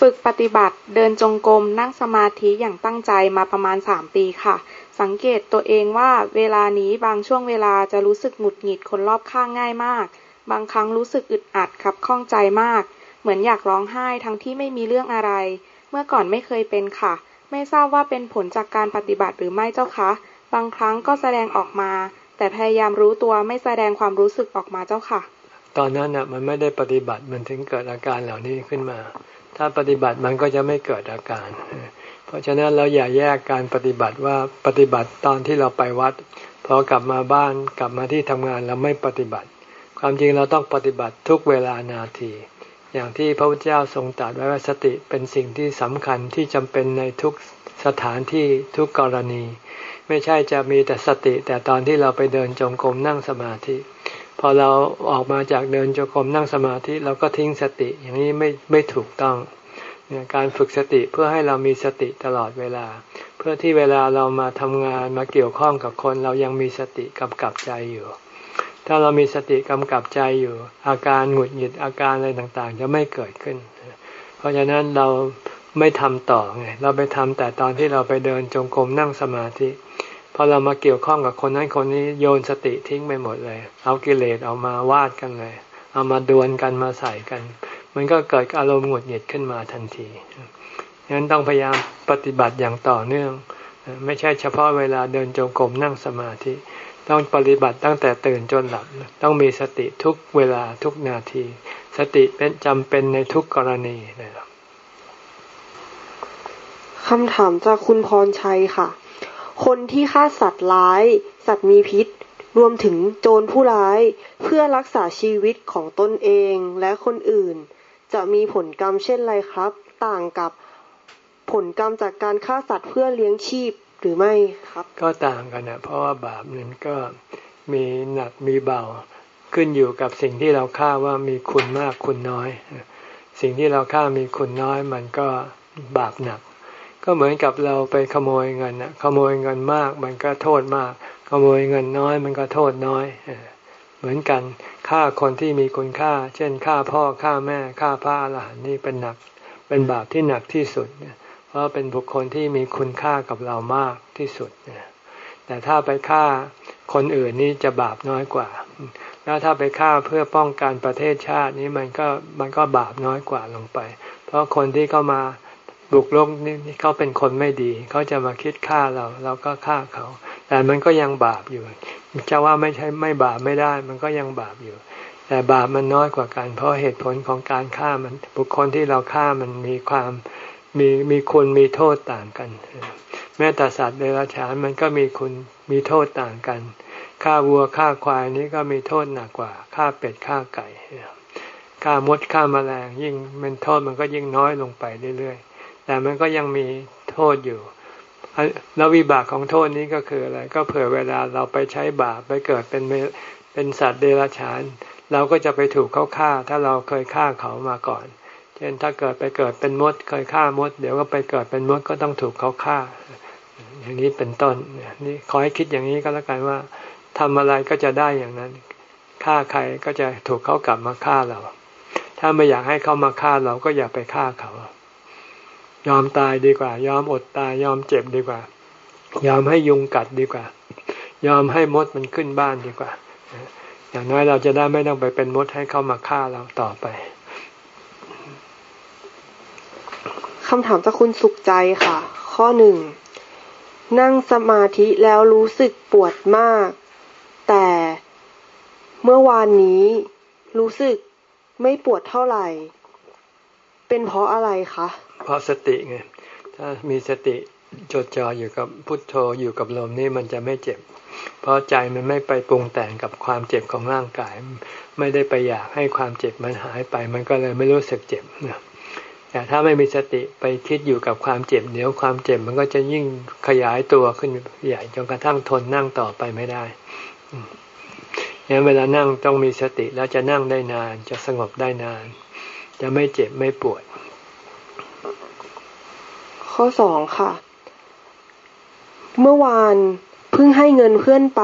ฝึกปฏิบัติเดินจงกรมนั่งสมาธิอย่างตั้งใจมาประมาณสามปีค่ะ สังเกตตัวเองว่าเวลานี้บางช่วงเวลาจะรู้สึกหงุดหงิดคนรอบข้างง่ายมาก บางครั้งรู้สึกอึดอัดขับข้องใจมาก เหมือนอยากร้องไห้ทั้งที่ไม่มีเรื่องอะไร เมื่อก่อนไม่เคยเป็นค่ะ ไม่ทราบว่าเป็นผลจากการปฏิบัติหรือไม่เจ้าคะ บางครั้งก็แสดงออกมา แต่พยายามรู้ตัวไม่แสดงความรู้สึกออกมาเจ้าค่ะ ตอนนั้นน่ะมันไม่ได้ปฏิบัติมันถึงเกิดอาการเหล่านี้ขึ้นมา ถ้าปฏิบัติมันก็จะไม่เกิดอาการ เพราะฉะนั้นเราอย่าแยกการปฏิบัติว่าปฏิบัติตอนที่เราไปวัดพอกลับมาบ้านกลับมาที่ทำงานเราไม่ปฏิบัติ ความจริงเราต้องปฏิบัติทุกเวลานาที อย่างที่พระพุทธเจ้าทรงตรัสไว้ว่าสติเป็นสิ่งที่สำคัญที่จำเป็นในทุกสถานที่ทุกกรณี ไม่ใช่จะมีแต่สติแต่ตอนที่เราไปเดินจงกรมนั่งสมาธิ พอเราออกมาจากเดินจงกรมนั่งสมาธิเราก็ทิ้งสติอย่างนี้ไม่ไม่ถูกต้องเนี่ยการฝึกสติเพื่อให้เรามีสติตลอดเวลา เพื่อที่เวลาเรามาทำงานมาเกี่ยวข้องกับคน เรายังมีสติกำกับใจอยู่ ถ้าเรามีสติกำกับใจอยู่ อาการหงุดหงิดอาการอะไรต่างๆ จะไม่เกิดขึ้น เพราะฉะนั้นเรา ไม่ทำต่อไงเราไปทำแต่ตอนที่เราไปเดินจงกรมนั่งสมาธิพอเรามาเกี่ยวข้องกับคนนั้นคนนี้โยนสติทิ้งไปหมดเลย เอากิเลสเอามาวาดกันเลย เอามาดวลกันมาใส่กัน มันก็เกิดอารมณ์หงุดหงิดขึ้นมาทันทีฉะนั้นต้องพยายามปฏิบัติอย่างต่อเนื่อง ไม่ใช่เฉพาะเวลาเดินจงกรมนั่งสมาธิ ต้องปฏิบัติตั้งแต่ตื่นจนหลับ ต้องมีสติทุกเวลาทุกนาที สติเป็นจำเป็นในทุกกรณีนะครับ คำถามจากคุณพรชัยค่ะ คนที่ฆ่าสัตว์ร้าย สัตว์มีพิษ รวมถึงโจรผู้ร้าย เพื่อรักษาชีวิตของตนเองและคนอื่น จะมีผลกรรมเช่นไรครับ ต่างกับผลกรรมจากการฆ่าสัตว์เพื่อเลี้ยงชีพหรือไม่ครับ ก็ต่างกันนะเพราะว่าบาปนั้นก็มีหนักมีเบาขึ้นอยู่กับสิ่งที่เราฆ่าว่ามีคุณมากคุณน้อย สิ่งที่เราฆ่ามีคุณน้อย มันก็บาปหนัก ก็เหมือนกับเราไปขโมยเงินนะขโมยเงินมาก มันก็โทษมาก ขโมยเงินน้อย มันก็โทษน้อย เหมือนกันฆ่าคนที่มีคุณค่า เช่นฆ่าพ่อฆ่าแม่ฆ่าพระอรหันต์นี่เป็นหนัก เป็นบาปที่หนักที่สุดเนี่ยเพราะเป็นบุคคลที่มีคุณค่ากับเรามากที่สุดแต่ถ้าไปฆ่าคนอื่นนี่จะบาปน้อยกว่า แล้วถ้าไปฆ่าเพื่อป้องกันประเทศชาตินี้มันก็มันก็บาปน้อยกว่าลงไป เพราะคนที่เข้ามา บุกรุกนี่เขาเป็นคนไม่ดี เขาจะมาคิดฆ่าเรา เราก็ฆ่าเขา แต่มันก็ยังบาปอยู่จะว่าไม่ใช่ไม่บาปไม่ได้ มันก็ยังบาปอยู่ แต่บาปมันน้อยกว่ากัน เพราะเหตุผลของการฆ่ามัน บุคคลที่เราฆ่ามันมีความมีมีคุณมีโทษต่างกัน แม้แต่สัตว์เดรัจฉานมันก็มีคุณมีโทษต่างกันฆ่าวัวฆ่าควายนี้ก็มีโทษหนักกว่าฆ่าเป็ดฆ่าไก่ฆ่ามดฆ่ามาแมลงยิ่งมันโทษมันก็ยิ่งน้อยลงไปเรื่อย แต่มันก็ยังมีโทษอยู่แล้ววิบากของโทษนี้ก็คืออะไร ก็เผื่อเวลาเราไปใช้บาปไปเกิดเป็นเป็นสัตว์เดรัจฉาน เราก็จะไปถูกเขาฆ่า ถ้าเราเคยฆ่าเขามาก่อน เช่นถ้าเกิดไปเกิดเป็นมด เคยฆ่ามด เดี๋ยวก็ไปเกิดเป็นมดก็ต้องถูกเขาฆ่า อย่างนี้เป็นต้นนี่ขอให้คิดอย่างนี้ก็แล้วกันว่าทำอะไรก็จะได้อย่างนั้นฆ่าใครก็จะถูกเขากลับมาฆ่าเรา ถ้าไม่อยากให้เขามาฆ่าเราก็อย่าไปฆ่าเขา ยอมตายดีกว่า ยอมอดตายยอมเจ็บดีกว่า ยอมให้ยุงกัดดีกว่า ยอมให้มดมันขึ้นบ้านดีกว่า อย่างน้อยเราจะได้ไม่ต้องไปเป็นมดให้เขามาฆ่าเราต่อไปคำถามจากคุณสุขใจค่ะ ข้อหนึ่งนั่งสมาธิแล้วรู้สึกปวดมาก แต่เมื่อวานนี้รู้สึกไม่ปวดเท่าไหร่ เป็นเพราะอะไรคะเพราะสติไงถ้ามีสติจดจ่ออยู่กับพุทโธอยู่กับลมนี่มันจะไม่เจ็บ เพราะใจมันไม่ไปปรุงแต่งกับความเจ็บของร่างกาย ไม่ได้ไปอยากให้ความเจ็บมันหายไป มันก็เลยไม่รู้สึกเจ็บนะแต่ถ้าไม่มีสติไปคิดอยู่กับความเจ็บเดี๋ยวความเจ็บมันก็จะยิ่งขยายตัวขึ้นใหญ่จนกระทั่งทนนั่งต่อไปไม่ได้เนี่ยเวลานั่งต้องมีสติแล้วจะนั่งได้นานจะสงบได้นาน จะไม่เจ็บไม่ปวด ข้อสองค่ะ เมื่อวานเพิ่งให้เงินเพื่อนไป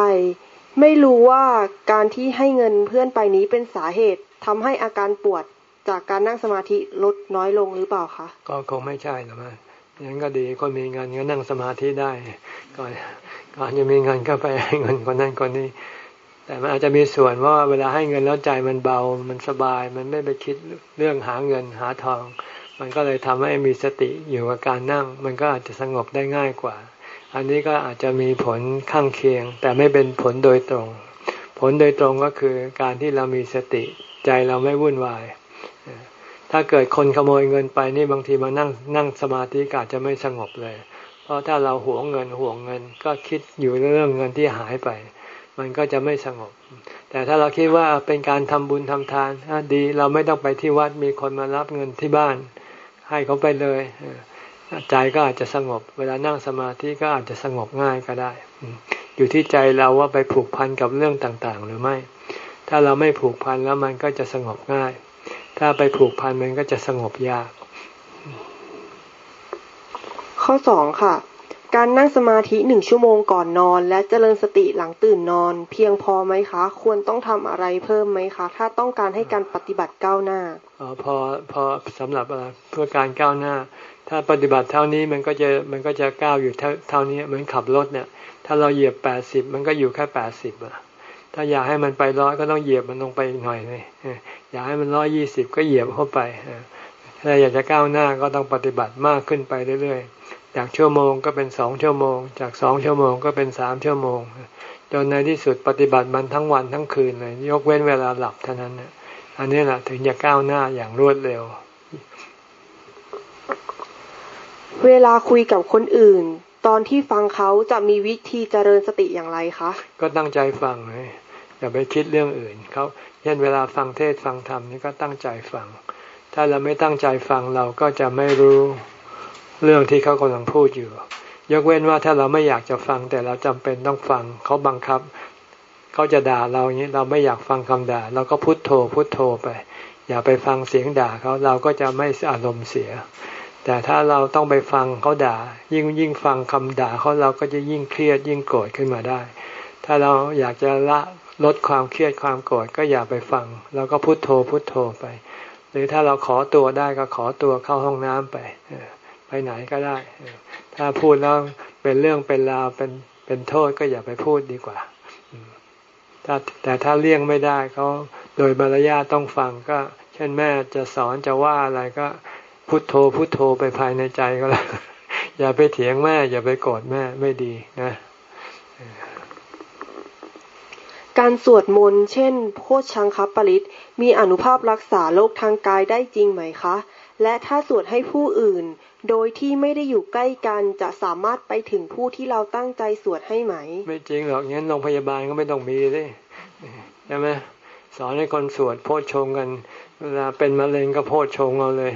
ไม่รู้ว่าการที่ให้เงินเพื่อนไปนี้เป็นสาเหตุทำให้อาการปวดจากการนั่งสมาธิลดน้อยลงหรือเปล่าคะก็คงไม่ใช่หรอกมั้งงั้นก็ดีคนมีเงินก็นั่งสมาธิได้ ก่อนก่อนจะมีเงินก็ไปให้เงินคนนั้นคนนี้ แต่มันอาจจะมีส่วนว่าเวลาให้เงินแล้วใจมันเบา มันสบาย มันไม่ไปคิดเรื่องหาเงินหาทอง มันก็เลยทำให้มีสติอยู่กับการนั่ง มันก็อาจจะสงบได้ง่ายกว่า อันนี้ก็อาจจะมีผลข้างเคียง แต่ไม่เป็นผลโดยตรง ผลโดยตรงก็คือการที่เรามีสติใจเราไม่วุ่นวาย ถ้าเกิดคนขโมยเงินไปนี่บางทีมานั่งนั่งสมาธิอาจจะไม่สงบเลย เพราะถ้าเราหวงเงินห่วงเงิน ก็คิดอยู่เรื่องเงินที่หายไป มันก็จะไม่สงบ แต่ถ้าเราคิดว่าเป็นการทำบุญทำทานดี เราไม่ต้องไปที่วัดมีคนมารับเงินที่บ้าน ให้เขาไปเลยใจก็อาจจะสงบ เวลานั่งสมาธิก็อาจจะสงบง่ายก็ได้ อยู่ที่ใจเราว่าไปผูกพันกับเรื่องต่างๆ หรือไม่ ถ้าเราไม่ผูกพันแล้วมันก็จะสงบง่าย ถ้าไปผูกพันมันก็จะสงบยาก ข้อสองค่ะ การนั่งสมาธิหนึ่งชั่วโมงก่อนนอน และเจริญสติหลังตื่นนอน เพียงพอไหมคะ ควรต้องทำอะไรเพิ่มไหมคะ ถ้าต้องการให้การปฏิบัติก้าวหน้าอ๋อพอพอสำหรับอะไรเพื่อการก้าวหน้า ถ้าปฏิบัติเท่านี้มันก็จะมันก็จะก้าวอยู่เท่านี้เหมือนขับรถเนี่ย ถ้าเราเหยียบแปดสิบมันก็อยู่แค่แปดสิบอะถ้าอยากให้มันไปร้อยก็ต้องเหยียบมันลงไปอีกหน่อยเลยอยากให้มันร้อยยี่สิบก็เหยียบเข้าไปถ้าอยากจะก้าวหน้าก็ต้องปฏิบัติมากขึ้นไปเรื่อย จากชั่วโมงก็เป็นสองชั่วโมง จากสองชั่วโมงก็เป็นสามชั่วโมง จนในที่สุดปฏิบัติมันทั้งวันทั้งคืนเลย ยกเว้นเวลาหลับเท่านั้นเนี่ยอันนี้แหละถึงจะก้าวหน้าอย่างรวดเร็ว เวลาคุยกับคนอื่น ตอนที่ฟังเขาจะมีวิธีเจริญสติอย่างไรคะ ก็ตั้งใจฟังเลยอย่าไปคิดเรื่องอื่นเขาเช่นเวลาฟังเทศฟังธรรมนี่ก็ตั้งใจฟัง ถ้าเราไม่ตั้งใจฟังเราก็จะไม่รู้ เรื่องที่เขากำลังพูดอยู่ ยกเว้นว่าถ้าเราไม่อยากจะฟังแต่เราจำเป็นต้องฟังเขาบังคับเขาจะด่าเราอย่างนี้เราไม่อยากฟังคำด่าเราก็พุโทโธพุโทโธไป อย่าไปฟังเสียงด่าเขาเราก็จะไม่อารมณ์เสีย แต่ถ้าเราต้องไปฟังเขาด่า ยิ่งยิ่งฟังคำด่าเขาเราก็จะยิ่งเครียดยิ่งโกรธขึ้นมาได้ ถ้าเราอยากจะละลดความเครียดความโกรธก็อย่าไปฟังเราก็พุโทโธพุโทโธไป หรือถ้าเราขอตัวได้ก็ขอตัวเข้าห้องน้ำไป ไปไหนก็ได้ ถ้าพูดแล้วเป็นเรื่องเป็นราวเป็นเป็นโทษก็อย่าไปพูดดีกว่าถ้าแต่ถ้าเลี่ยงไม่ได้เขาโดยมารยาต้องฟังก็ เช่นแม่จะสอนจะว่าอะไรก็พุโทโธพุโทโธไปภายในใจก็แล้วอย่าไปเถียงแม่ อย่าไปโกรธแม่ไม่ดีนะการสวดมนต์เช่น โพชชังคับปริตมีอนุภาพรักษาโรคทางกายได้จริงไหมคะ และถ้าสวดให้ผู้อื่น โดยที่ไม่ได้อยู่ใกล้กันจะสามารถไปถึงผู้ที่เราตั้งใจสวดให้ไหม ไม่จริงหรอกงั้นโรงพยาบาลก็ไม่ต้องมีเลยใช่ไหมสอนให้คนสวดโพชชงกัน เวลาเป็นมะเร็งก็โพชชงเอาเลย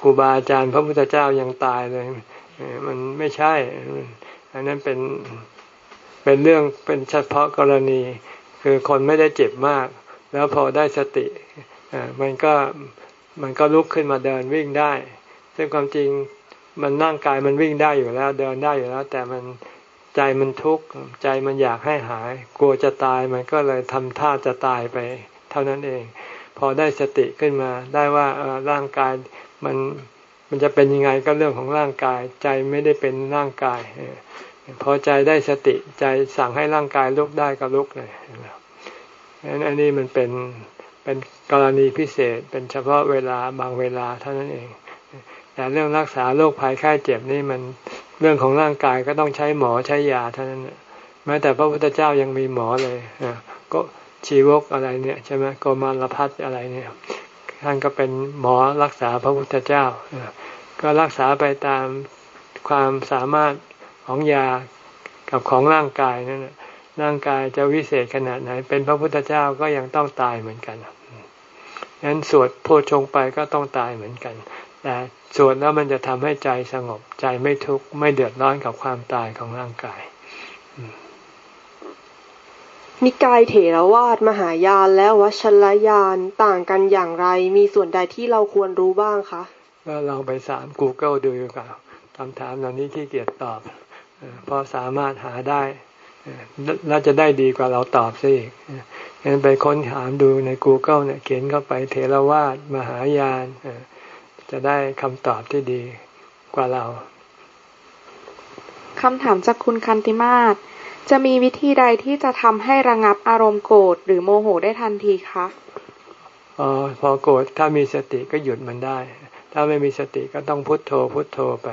ครูบาอาจารย์พระพุทธเจ้ายังตายเลยมันไม่ใช่ อันนั้นเป็นเป็นเรื่องเป็นเฉพาะกรณี คือคนไม่ได้เจ็บมาก แล้วพอได้สติมันก็มันก็ลุกขึ้นมาเดินวิ่งได้ ซึ่งความจริงมันนั่งกายมันวิ่งได้อยู่แล้ว เดินได้อยู่แล้ว แต่มันใจมันทุกข์ใจมันอยากให้หาย กลัวจะตายมันก็เลยทำท่าจะตายไป เท่านั้นเอง พอได้สติขึ้นมา ได้ว่าร่างกายมันมันจะเป็นยังไงก็เรื่องของร่างกาย ใจไม่ได้เป็นร่างกายพอใจได้สติใจสั่งให้ร่างกายลุกได้ก็ลุกเลยนั้นอันนี้มันเป็นเป็นกรณีพิเศษเป็นเฉพาะเวลาบางเวลาเท่านั้นเอง แต่เรื่องรักษาโรคภัยไข้เจ็บนี่มันเรื่องของร่างกายก็ต้องใช้หมอใช้ยาเท่านั้นแม้แต่พระพุทธเจ้ายังมีหมอเลยก็ชีวกอะไรเนี่ยใช่ไหมโกมารพัฒอะไรเนี่ยท่านก็เป็นหมอรักษาพระพุทธเจ้าก็รักษาไปตามความสามารถของยากับของร่างกายนั่นร่างกายจะวิเศษขนาดไหน เป็นพระพุทธเจ้าก็ยังต้องตายเหมือนกันงั้นสวดโพชงไปก็ต้องตายเหมือนกัน แต่สวดแล้วมันจะทำให้ใจสงบใจไม่ทุกข์ไม่เดือดร้อนกับความตายของร่างกาย นิกายเถรวาทมหายานและวัชรยานต่างกันอย่างไร มีส่วนใดที่เราควรรู้บ้างคะก็ลองไปสาม Google ดูดีกว่าคำถามเหล่านี้ขี้เกียจตอบเพราะสามารถหาได้แล้วจะได้ดีกว่าเราตอบซะอีกงั้นไปค้นถามดูใน Google เนี่ยเขียนเข้าไปเทรวาสมหายาน จะได้คำตอบที่ดีกว่าเราคำถามจากคุณคันติมาศจะมีวิธีใดที่จะทำให้ระงับอารมณ์โกรธหรือโมโหได้ทันทีคะอ๋อพอโกรธถ้ามีสติก็หยุดมันได้ ถ้าไม่มีสติก็ต้องพุโทโธพุโทโธไป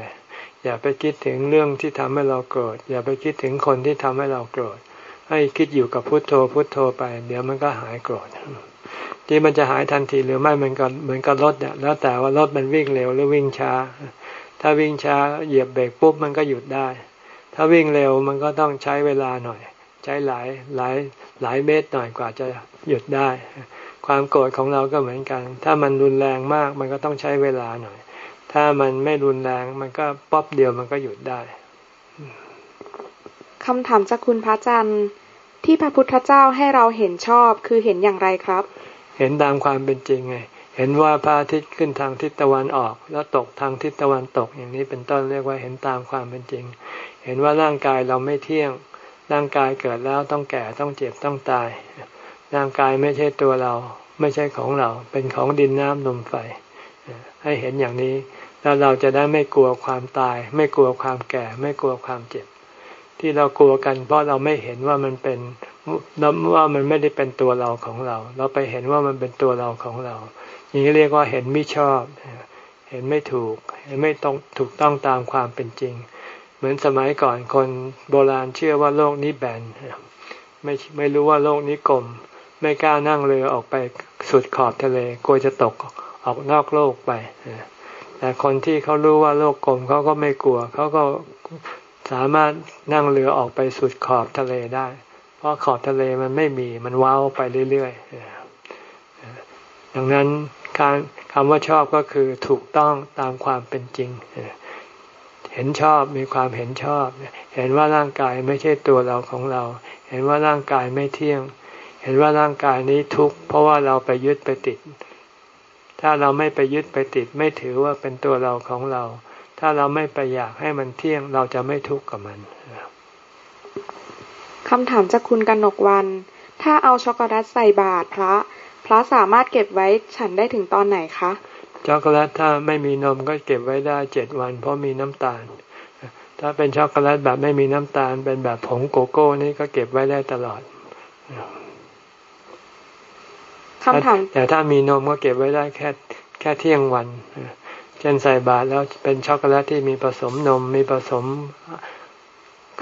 อย่าไปคิดถึงเรื่องที่ทำให้เราโกรธอย่าไปคิดถึงคนที่ทำให้เราโกรธให้คิดอยู่กับพุทโธพุทโธไป เดี๋ยวมันก็หายโกรธ ที่มันจะหายทันทีหรือไม่มันก็เหมือนกับรถเนี่ยแล้วแต่ว่ารถมันวิ่งเร็วหรือวิ่งช้า ถ้าวิ่งช้าเหยียบเบรกปุ๊บมันก็หยุดได้ ถ้าวิ่งเร็วมันก็ต้องใช้เวลาหน่อย ใช้หลายหลายหลายเมตรหน่อยกว่าจะหยุดได้ ความโกรธของเราก็เหมือนกัน ถ้ามันรุนแรงมากมันก็ต้องใช้เวลาหน่อย ถ้ามันไม่รุนแรงมันก็ป๊อบเดียวมันก็หยุดได้คำถามจากคุณพระจันทร์ ที่พระพุทธเจ้าให้เราเห็นชอบคือเห็นอย่างไรครับ เห็นตามความเป็นจริงไง เห็นว่าพระอาทิตย์ขึ้นทางทิศตะวันออก แล้วตกทางทิศตะวันตกอย่างนี้เป็นต้นเรียกว่าเห็นตามความเป็นจริง เห็นว่าร่างกายเราไม่เที่ยง ร่างกายเกิดแล้วต้องแก่ต้องเจ็บต้องตาย ร่างกายไม่ใช่ตัวเรา ไม่ใช่ของเรา เป็นของดินน้ำลมไฟ ให้เห็นอย่างนี้ แล้วเราจะได้ไม่กลัวความตาย ไม่กลัวความแก่ ไม่กลัวความเจ็บ ที่เรากลัวกัน เพราะเราไม่เห็นว่ามันเป็นว่ามันไม่ได้เป็นตัวเราของเรา เราไปเห็นว่ามันเป็นตัวเราของเรา อย่างนี้เรียกว่าเห็นไม่ชอบ เห็นไม่ถูก เห็นไม่ต้องถูกต้องตามความเป็นจริง เหมือนสมัยก่อนคนโบราณเชื่อว่าโลกนี้แบนไม่ไม่รู้ว่าโลกนี้กลม ไม่กล้านั่งเรือออกไปสุดขอบทะเลกลัวจะตกออกนอกโลกไปแต่คนที่เขารู้ว่าโลกกลมเขาก็ไม่กลัวเขาก็ สามารถนั่งเรือออกไปสุดขอบทะเลได้ เพราะขอบทะเลมันไม่มีมันว้าวไปเรื่อยๆดังนั้นการคำว่าชอบก็คือถูกต้องตามความเป็นจริง เห็นชอบมีความเห็นชอบ เห็นว่าร่างกายไม่ใช่ตัวเราของเรา เห็นว่าร่างกายไม่เที่ยง เห็นว่าร่างกายนี้ทุกข์เพราะว่าเราไปยึดไปติด ถ้าเราไม่ไปยึดไปติด ไม่ถือว่าเป็นตัวเราของเรา ถ้าเราไม่ไปอยากให้มันเที่ยงเราจะไม่ทุกข์กับมันคำถามจากคุณกนกวัน ถ้าเอาช็อกโกแลตใส่บาตรพระ พระสามารถเก็บไว้ฉันได้ถึงตอนไหนคะช็อกโกแลตถ้าไม่มีนมก็เก็บไว้ได้เจ็ดวัน เพราะมีน้ำตาล ถ้าเป็นช็อกโกแลตแบบไม่มีน้ำตาล เป็นแบบผงโกโก้นี่ก็เก็บไว้ได้ตลอดคำถามแต่ถ้ามีนมก็เก็บไว้ได้แค่แค่เที่ยงวัน เช่นใส่บาตรแล้วเป็นช็อกโกแลตที่มีผสมนม มีผสม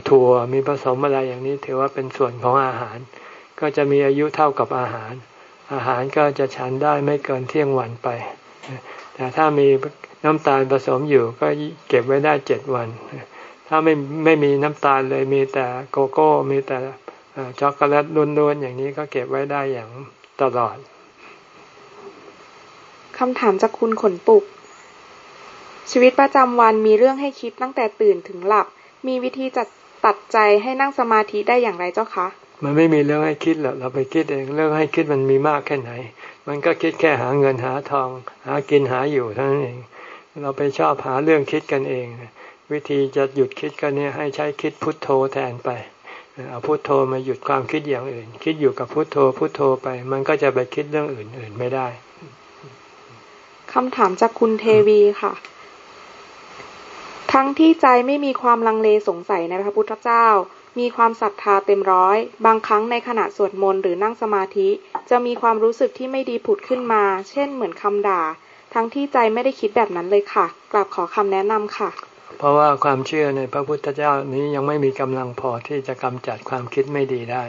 ถั่ว มีผสมอะไรอย่างนี้ ถือว่าเป็นส่วนของอาหาร ก็จะมีอายุเท่ากับอาหาร อาหารก็จะฉันได้ไม่เกินเที่ยงวันไป แต่ถ้ามีน้ำตาลผสมอยู่ก็เก็บไว้ได้เจ็ดวัน ถ้าไม่ไม่มีน้ำตาลเลยมีแต่โกโก้ มีแต่ช็อกโกแลตล้วนๆอย่างนี้ก็เก็บไว้ได้อย่างตลอดคำถามจากคุณขนปุก ชีวิตประจำวันมีเรื่องให้คิดตั้งแต่ตื่นถึงหลับ มีวิธีจัดตัดใจให้นั่งสมาธิได้อย่างไรเจ้าคะ มันไม่มีเรื่องให้คิดหรอกเราไปคิดเองเรื่องให้คิดมันมีมากแค่ไหน มันก็คิดแค่หาเงินหาทอง หากินหาอยู่เท่านั้นเอง เราไปชอบหาเรื่องคิดกันเอง วิธีจะหยุดคิดกันเนี่ยให้ใช้คิดพุทโธแทนไปเอาพุทโธมาหยุดความคิดอย่างอื่น คิดอยู่กับพุทโธพุทโธไป มันก็จะไปคิดเรื่องอื่นๆไม่ได้คำถามจากคุณเทวีค่ะ ทั้งที่ใจไม่มีความลังเลสงสัยในพระพุทธเจ้า มีความศรัทธาเต็มร้อย บางครั้งในขณะสวดมนต์หรือนั่งสมาธิ จะมีความรู้สึกที่ไม่ดีผุดขึ้นมา เช่นเหมือนคำด่า ทั้งที่ใจไม่ได้คิดแบบนั้นเลยค่ะ กลับขอคำแนะนำค่ะ เพราะว่าความเชื่อในพระพุทธเจ้านี้ยังไม่มีกำลังพอที่จะกำจัดความคิดไม่ดีได้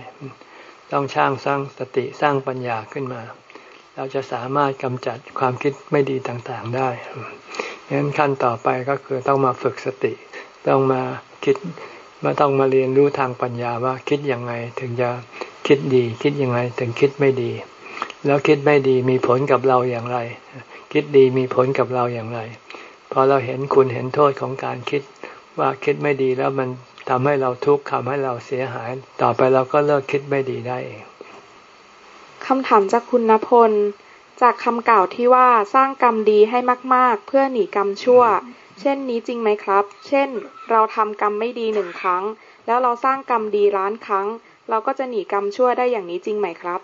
ต้องช่างสร้างสติสร้างปัญญาขึ้นมา เราจะสามารถกำจัดความคิดไม่ดีต่างๆได้ ดังนั้นขั้นต่อไปก็คือต้องมาฝึกสติ ต้องมาคิดมาต้องมาเรียนรู้ทางปัญญาว่าคิดยังไงถึงจะคิดดี คิดยังไงถึงคิดไม่ดี แล้วคิดไม่ดีมีผลกับเราอย่างไร คิดดีมีผลกับเราอย่างไรพอเราเห็นคุณเห็นโทษของการคิดว่าคิดไม่ดีแล้วมันทำให้เราทุกข์ทำให้เราเสียหาย ต่อไปเราก็เลิกคิดไม่ดีได้เองคำถามจากคุณณพล จากคำกล่าวที่ว่าสร้างกรรมดีให้มาก ๆ เพื่อหนีกรรมชั่ว เช่นนี้จริงไหมครับ เช่น เราทำกรรมไม่ดีหนึ่งครั้ง แล้วเราสร้างกรรมดีล้านครั้ง เราก็จะหนีกรรมชั่วได้อย่างนี้จริงไหมครับ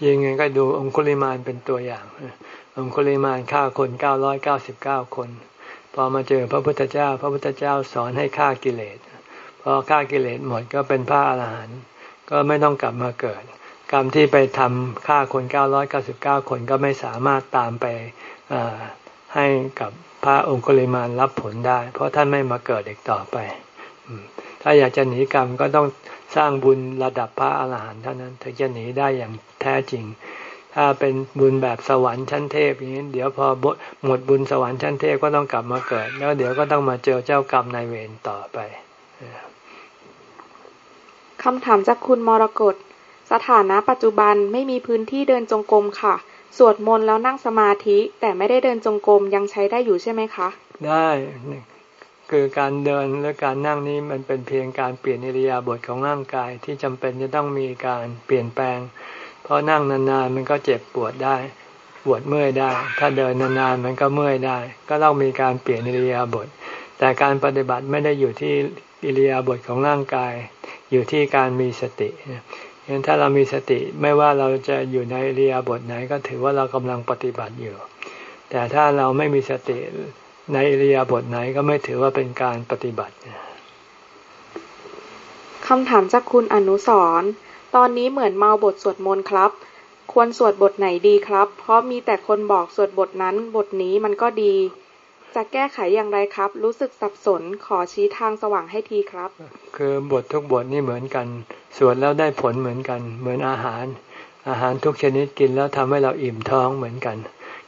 จริงไงก็ดูองคุลิมานเป็นตัวอย่าง องคุลิมานฆ่าคนเก้าร้อยเก้าสิบเก้าคน พอมาเจอพระพุทธเจ้า พระพุทธเจ้าสอนให้ฆ่ากิเลส พอฆ่ากิเลสหมดก็เป็นพระอรหันต์ก็ไม่ต้องกลับมาเกิด กรรมที่ไปทำฆ่าคนเก้าร้อยเก้าสิบเก้าคนก็ไม่สามารถตามไปให้กับพระองคุลิมานรับผลได้ เพราะท่านไม่มาเกิดอีกต่อไป ถ้าอยากจะหนีกรรมก็ต้องสร้างบุญระดับพระอาหารหันต์เท่านั้นถึงจะหนีได้อย่างแท้จริง ถ้าเป็นบุญแบบสวรรค์ชั้นเทพอย่างนี้ เดี๋ยวพอหมดบุญสวรรค์ชั้นเทพก็ต้องกลับมาเกิด แล้วเดี๋ยวก็ต้องมาเจอเจ้ากรรมนายเวรต่อไปคำถามจากคุณมรกต สถานะปัจจุบันไม่มีพื้นที่เดินจงกรมค่ะ สวดมนต์แล้วนั่งสมาธิ แต่ไม่ได้เดินจงกรมยังใช้ได้อยู่ใช่ไหมคะ ได้คือการเดินและการนั่งนี้มันเป็นเพียงการเปลี่ยนอิริยาบถของร่างกายที่จำเป็นจะต้องมีการเปลี่ยนแปลง เพราะนั่งนานๆมันก็เจ็บปวดได้ ปวดเมื่อยได้ ถ้าเดินนานๆมันก็เมื่อยได้ ก็ต้องมีการเปลี่ยนอิริยาบถแต่การปฏิบัติไม่ได้อยู่ที่อิริยาบถของร่างกาย อยู่ที่การมีสติ เห็นถ้าเรามีสติไม่ว่าเราจะอยู่ในอิริยบถไหนก็ถือว่าเรากำลังปฏิบัติอยู่ แต่ถ้าเราไม่มีสติในอิริยบถไหนก็ไม่ถือว่าเป็นการปฏิบัติคำถามจากคุณอนุสรตอนนี้เหมือนเมาบทสวดมนต์ครับ ควรสวดบทไหนดีครับ เพราะมีแต่คนบอกสวดบทนั้นบทนี้มันก็ดี จะแก้ไขอย่างไรครับ รู้สึกสับสนขอชี้ทางสว่างให้ทีครับ คือบททุกบทนี่เหมือนกัน สวดแล้วได้ผลเหมือนกัน เหมือนอาหาร อาหารทุกชนิดกินแล้วทำให้เราอิ่มท้องเหมือนกัน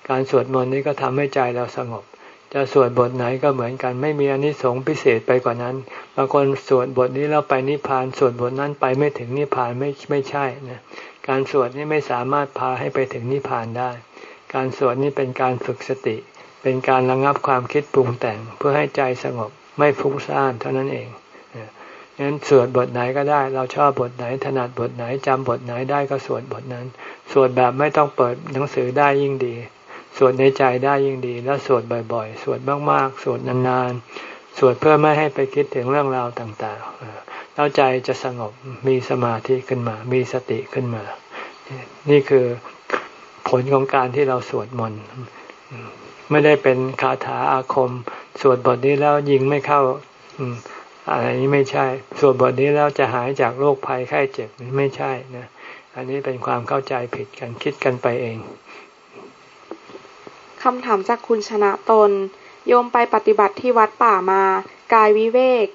การสวดมนต์นี้ก็ทำให้ใจเราสงบ จะสวดบทไหนก็เหมือนกัน ไม่มีอนิสงส์พิเศษไปกว่านั้นบางคนสวดบทนี้แล้วไปนิพพานสวดบทนั้นไปไม่ถึงนิพพานไม่ไม่ใช่นะการสวดนี้ไม่สามารถพาให้ไปถึงนิพพานได้ การสวดนี้เป็นการฝึกสติ เป็นการระงับความคิดปรุงแต่งเพื่อให้ใจสงบไม่ฟุ้งซ่านเท่านั้นเองงั้นสวดบทไหนก็ได้ เราชอบบทไหน ถนัดบทไหนจำบทไหนได้ก็สวดบทนั้น สวดแบบไม่ต้องเปิดหนังสือได้ยิ่งดี สวดในใจได้ยิ่งดี แล้วสวดบ่อยๆ สวดมากๆ สวดนานๆ สวดเพื่อไม่ให้ไปคิดถึงเรื่องราวต่างๆแล้วใจจะสงบมีสมาธิขึ้นมา มีสติขึ้นมา นี่คือผลของการที่เราสวดมนต์ ไม่ได้เป็นคาถาอาคม สวดบทนี้แล้วยิงไม่เข้าอะไรนี้ไม่ใช่ สวดบทนี้แล้วจะหายจากโรคภัยไข้เจ็บไม่ใช่นะอันนี้เป็นความเข้าใจผิดกันคิดกันไปเองคำถามจากคุณชนะตน โยมไปปฏิบัติที่วัดป่ามากายวิเวก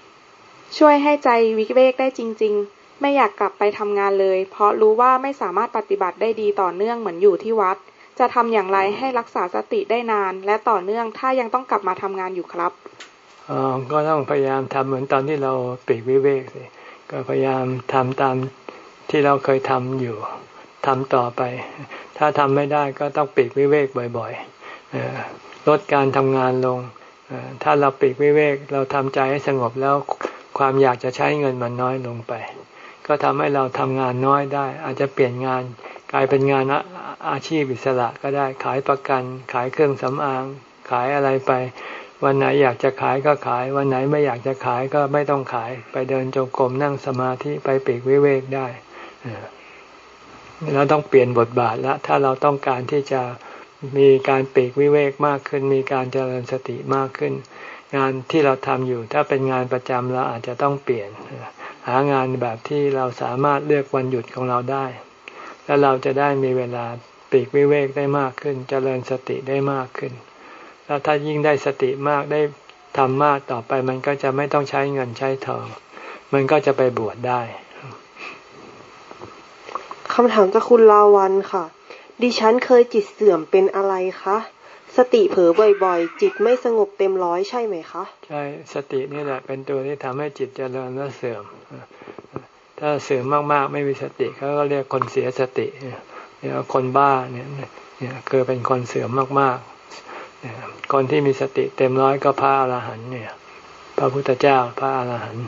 ช่วยให้ใจวิเวกได้จริง ๆ ไม่อยากกลับไปทำงานเลย เพราะรู้ว่าไม่สามารถปฏิบัติได้ดีต่อเนื่องเหมือนอยู่ที่วัด จะทำอย่างไรให้รักษาสติได้นาน และต่อเนื่องถ้ายังต้องกลับมาทำงานอยู่ครับออก็ต้องพยายามทำเหมือนตอนที่เราปีกวิเวกสิก็พยายามทำตามที่เราเคยทำอยู่ทำต่อไป ถ้าทำไม่ได้ก็ต้องปีกวิเวกบ่อยๆลดการทำงานลง ถ้าเราปีกวิเวกเราทำใจให้สงบแล้วความอยากจะใช้เงินมันน้อยลงไป ก็ทำให้เราทำงานน้อยได้ อาจจะเปลี่ยนงานกลายเป็นงานอาชีพอิสระก็ได้ขายประกัน ขายเครื่องสำอาง ขายอะไรไป วันไหนอยากจะขายก็ขาย วันไหนไม่อยากจะขายก็ไม่ต้องขาย ไปเดินจงกรมนั่งสมาธิไปปีกวิเวกได้เราต้องเปลี่ยนบทบาทแล้วถ้าเราต้องการที่จะมีการปีกวิเวกมากขึ้น มีการเจริญสติมากขึ้น งานที่เราทำอยู่ ถ้าเป็นงานประจำเราอาจจะต้องเปลี่ยน หางานแบบที่เราสามารถเลือกวันหยุดของเราได้ แล้วเราจะได้มีเวลาปีกวิเวกได้มากขึ้นเจริญสติได้มากขึ้น แล้วถ้ายิ่งได้สติมากได้ทำมากต่อไปมันก็จะไม่ต้องใช้เงินใช้ทอง มันก็จะไปบวชได้คำถามจากคุณลาวันค่ะ ดิฉันเคยจิตเสื่อมเป็นอะไรคะ สติเผลอบ่อยๆ จิตไม่สงบเต็มร้อยใช่ไหมคะ ใช่สตินี่แหละ เป็นตัวที่ทำให้จิตเจริญและเสื่อม ถ้าเสื่อมมากๆ ไม่มีสติเขาก็เรียกคนเสียสติเนี่ยคนบ้าเนี่ยเนี่ยคือเป็นคนเสื่อมมากๆคนที่มีสติเต็มร้อยก็พระอรหันต์เนี่ย พระพุทธเจ้าพระอรหันต์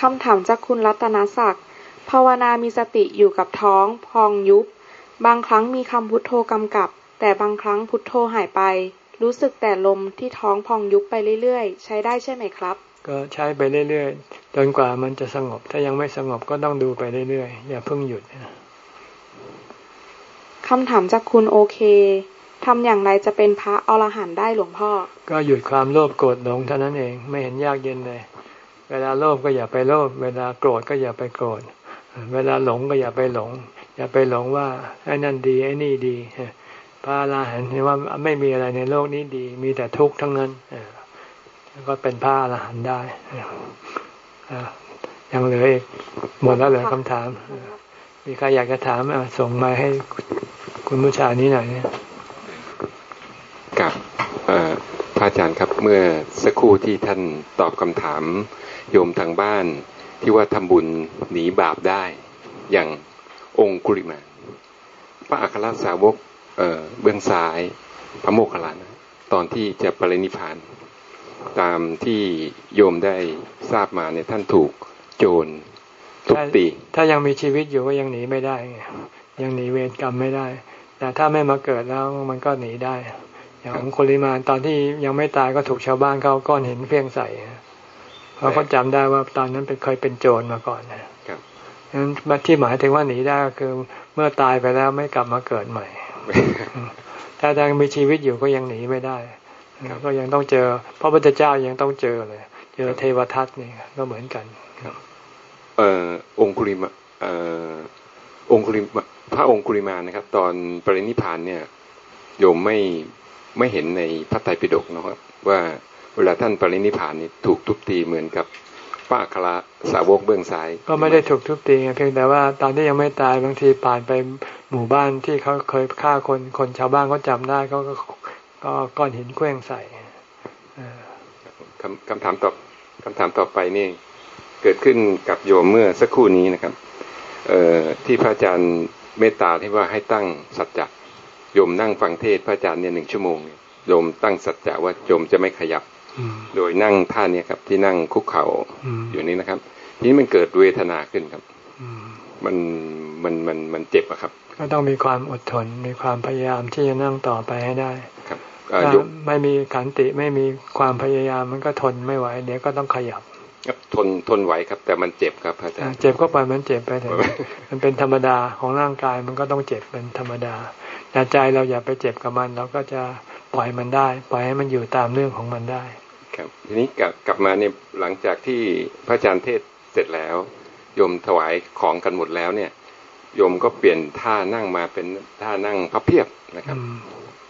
คำถามจากคุณรัตนศักดิ์ภาวนามีสติอยู่กับท้อง พองยุบ บางครั้งมีคำพุทโธกำกับ แต่บางครั้งพุทโธหายไป รู้สึกแต่ลมที่ท้องพองยุบไปเรื่อยๆ ใช้ได้ใช่ไหมครับ ก็ใช้ไปเรื่อยๆ จนกว่ามันจะสงบ ถ้ายังไม่สงบก็ต้องดูไปเรื่อยๆ อย่าเพิ่งหยุดคำถามจากคุณโอเคทำอย่างไรจะเป็นพระอรหันต์ได้หลวงพ่อ ก็หยุดความโลภโกรธหลงเท่านั้นเองไม่เห็นยากเย็นเลย เวลาโลภก็อย่าไปโลภเวลาโกรธก็อย่าไปโกรธ เวลาหลงก็อย่าไปหลง อย่าไปหลงว่าไอ้นั่นดีไอ้นี่ดี พระอรหันต์เห็นว่าไม่มีอะไรในโลกนี้ดี มีแต่ทุกข์ทั้งนั้นก็เป็นพระอรหันต์ได้ยังเหลืออีกหมดแล้วเหลือคำถาม มีใครอยากจะถามส่งมาให้คุณผู้ชายนี้หน่อยเนี่ยกับพระอาจารย์ครับเมื่อสักครู่ที่ท่านตอบคำถามโยมทางบ้านที่ว่าทำบุญหนีบาปได้ อย่างองคุริมา พระอัครสาวก เเบื้องซ้ายพระโมคคัลลานะตอนที่จะปรินิพาน ตามที่โยมได้ทราบมาเนี่ยท่านถูกโจรทุบตีถ้ายังมีชีวิตอยู่ก็ยังหนีไม่ได้ยังหนีเวรกรรมไม่ได้ แต่ถ้าไม่มาเกิดแล้วมันก็หนีได้ อย่างองคุลิมานตอนที่ยังไม่ตายก็ถูกชาวบ้านเขาก้อนหินเพียงใส่เพราะเขาจำได้ว่าตอนนั้นเป็นเคยเป็นโจรมาก่อนนะครับนั้นที่หมายถึงว่าหนีได้ก็คือ เมื่อตายไปแล้วไม่กลับมาเกิดใหม่ ถ้ายังมีชีวิตอยู่ก็ยังหนีไม่ได้ก็ยังต้องเจอพระพุทธเจ้ายังต้องเจอเลย เจอเทวทัตนี่ก็เหมือนกันครับเอ่อองคุลิมาเอ่อองคุลิมาพระองคุลิมานะครับ ตอนปรินิพานเนี่ย โยมไม่ไม่เห็นในพระไตรปิฎกนะครับว่าเวลาท่านปรินิพานนี่ถูกทุบตีเหมือนกับ พระอัครสาวกเบื้องซ้าย ก็ไม่ได้ถูกทุบตีเพียงแต่ว่าตอนที่ยังไม่ตายบางทีผ่านไปหมู่บ้านที่เขาเคยฆ่าคนคนชาวบ้านเขาจาได้เขาก็ก็ก้อนหินเคว้งใส่คำคำถามต่อคำถามต่อไปนี่ เกิดขึ้นกับโยมเมื่อสักครู่นี้นะครับ เอ่อที่พระอาจารย์เมตตาที่ว่าให้ตั้งสัจจะโยมนั่งฟังเทศพระอาจารย์เนี่ยหนึ่งชั่วโมงโยมตั้งสัจจะว่าโยมจะไม่ขยับ โดยนั่งท่านี้ครับ ที่นั่งคุกเข่าอยู่นี้นะครับทีนี้มันเกิดเวทนาขึ้นครับมันมันมันมันเจ็บอะครับ ก็ต้องมีความอดทนมีความพยายามที่จะนั่งต่อไปให้ได้ครับไม่มีขันติไม่มีความพยายามมันก็ทนไม่ไหวเดี๋ยวก็ต้องขยับครับทนทนไหวครับ แต่มันเจ็บครับอาจารย์เจ็บก็ปล่อยมันเจ็บไปเถอะมันเป็นธรรมดาของร่างกายมันก็ต้องเจ็บเป็นธรรมดาแต่ใจเราอย่าไปเจ็บกับมัน เราก็จะ ปล่อยมันได้ ปล่อยให้มันอยู่ตามเรื่องของมันได้ ครับทีนี้กลับกลับมาเนี่ยหลังจากที่พระอาจารย์เทศเสร็จแล้วโยมถวายของกันหมดแล้วเนี่ยโยมก็เปลี่ยนท่านั่งมาเป็นท่านั่งพับเพียบนะครับ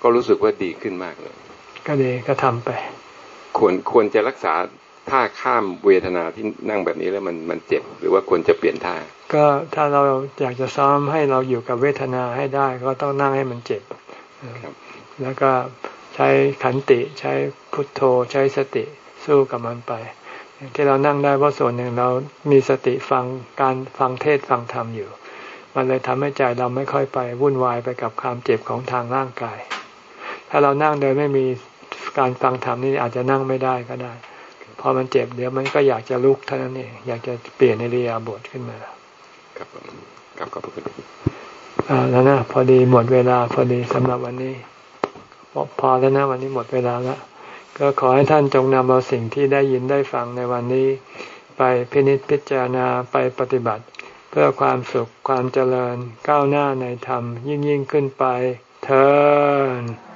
ก็รู้สึกว่าดีขึ้นมากเลย ก็ดีก็ทำไป ควรควรจะรักษาท่าข้ามเวทนาที่นั่งแบบนี้แล้วมันมันเจ็บ หรือว่าควรจะเปลี่ยนท่า ก็ถ้าเราอยากจะซ้อมให้เราอยู่กับเวทนาให้ได้ ก็ต้องนั่งให้มันเจ็บ แล้วก็ใช้ขันติใช้พุทโธใช้สติสู้กับมันไป ที่เรานั่งได้เพราะส่วนหนึ่งเรามีสติฟังการฟังเทศฟังธรรมอยู่ มันเลยทำให้ใจเราไม่ค่อยไปวุ่นวายไปกับความเจ็บของทางร่างกาย ถ้าเรานั่งโดยไม่มีการฟังธรรมนี่อาจจะนั่งไม่ได้ก็ได้ พอมันเจ็บเดี๋ยวมันก็อยากจะลุกเท่านั้นเองอยากจะเปลี่ยนในเรียบทขึ้นมาครับครับขอบคุณอ่าแล้วนะพอดีหมดเวลาพอดีสำหรับวันนี้ พอแล้วนะวันนี้หมดเวลาแล้ว ก็ขอให้ท่านจงนำเอาสิ่งที่ได้ยินได้ฟังในวันนี้ ไปพินิจพิจารณาไปปฏิบัติ เพื่อความสุขความเจริญก้าวหน้าในธรรมยิ่งยิ่งขึ้นไปเธอ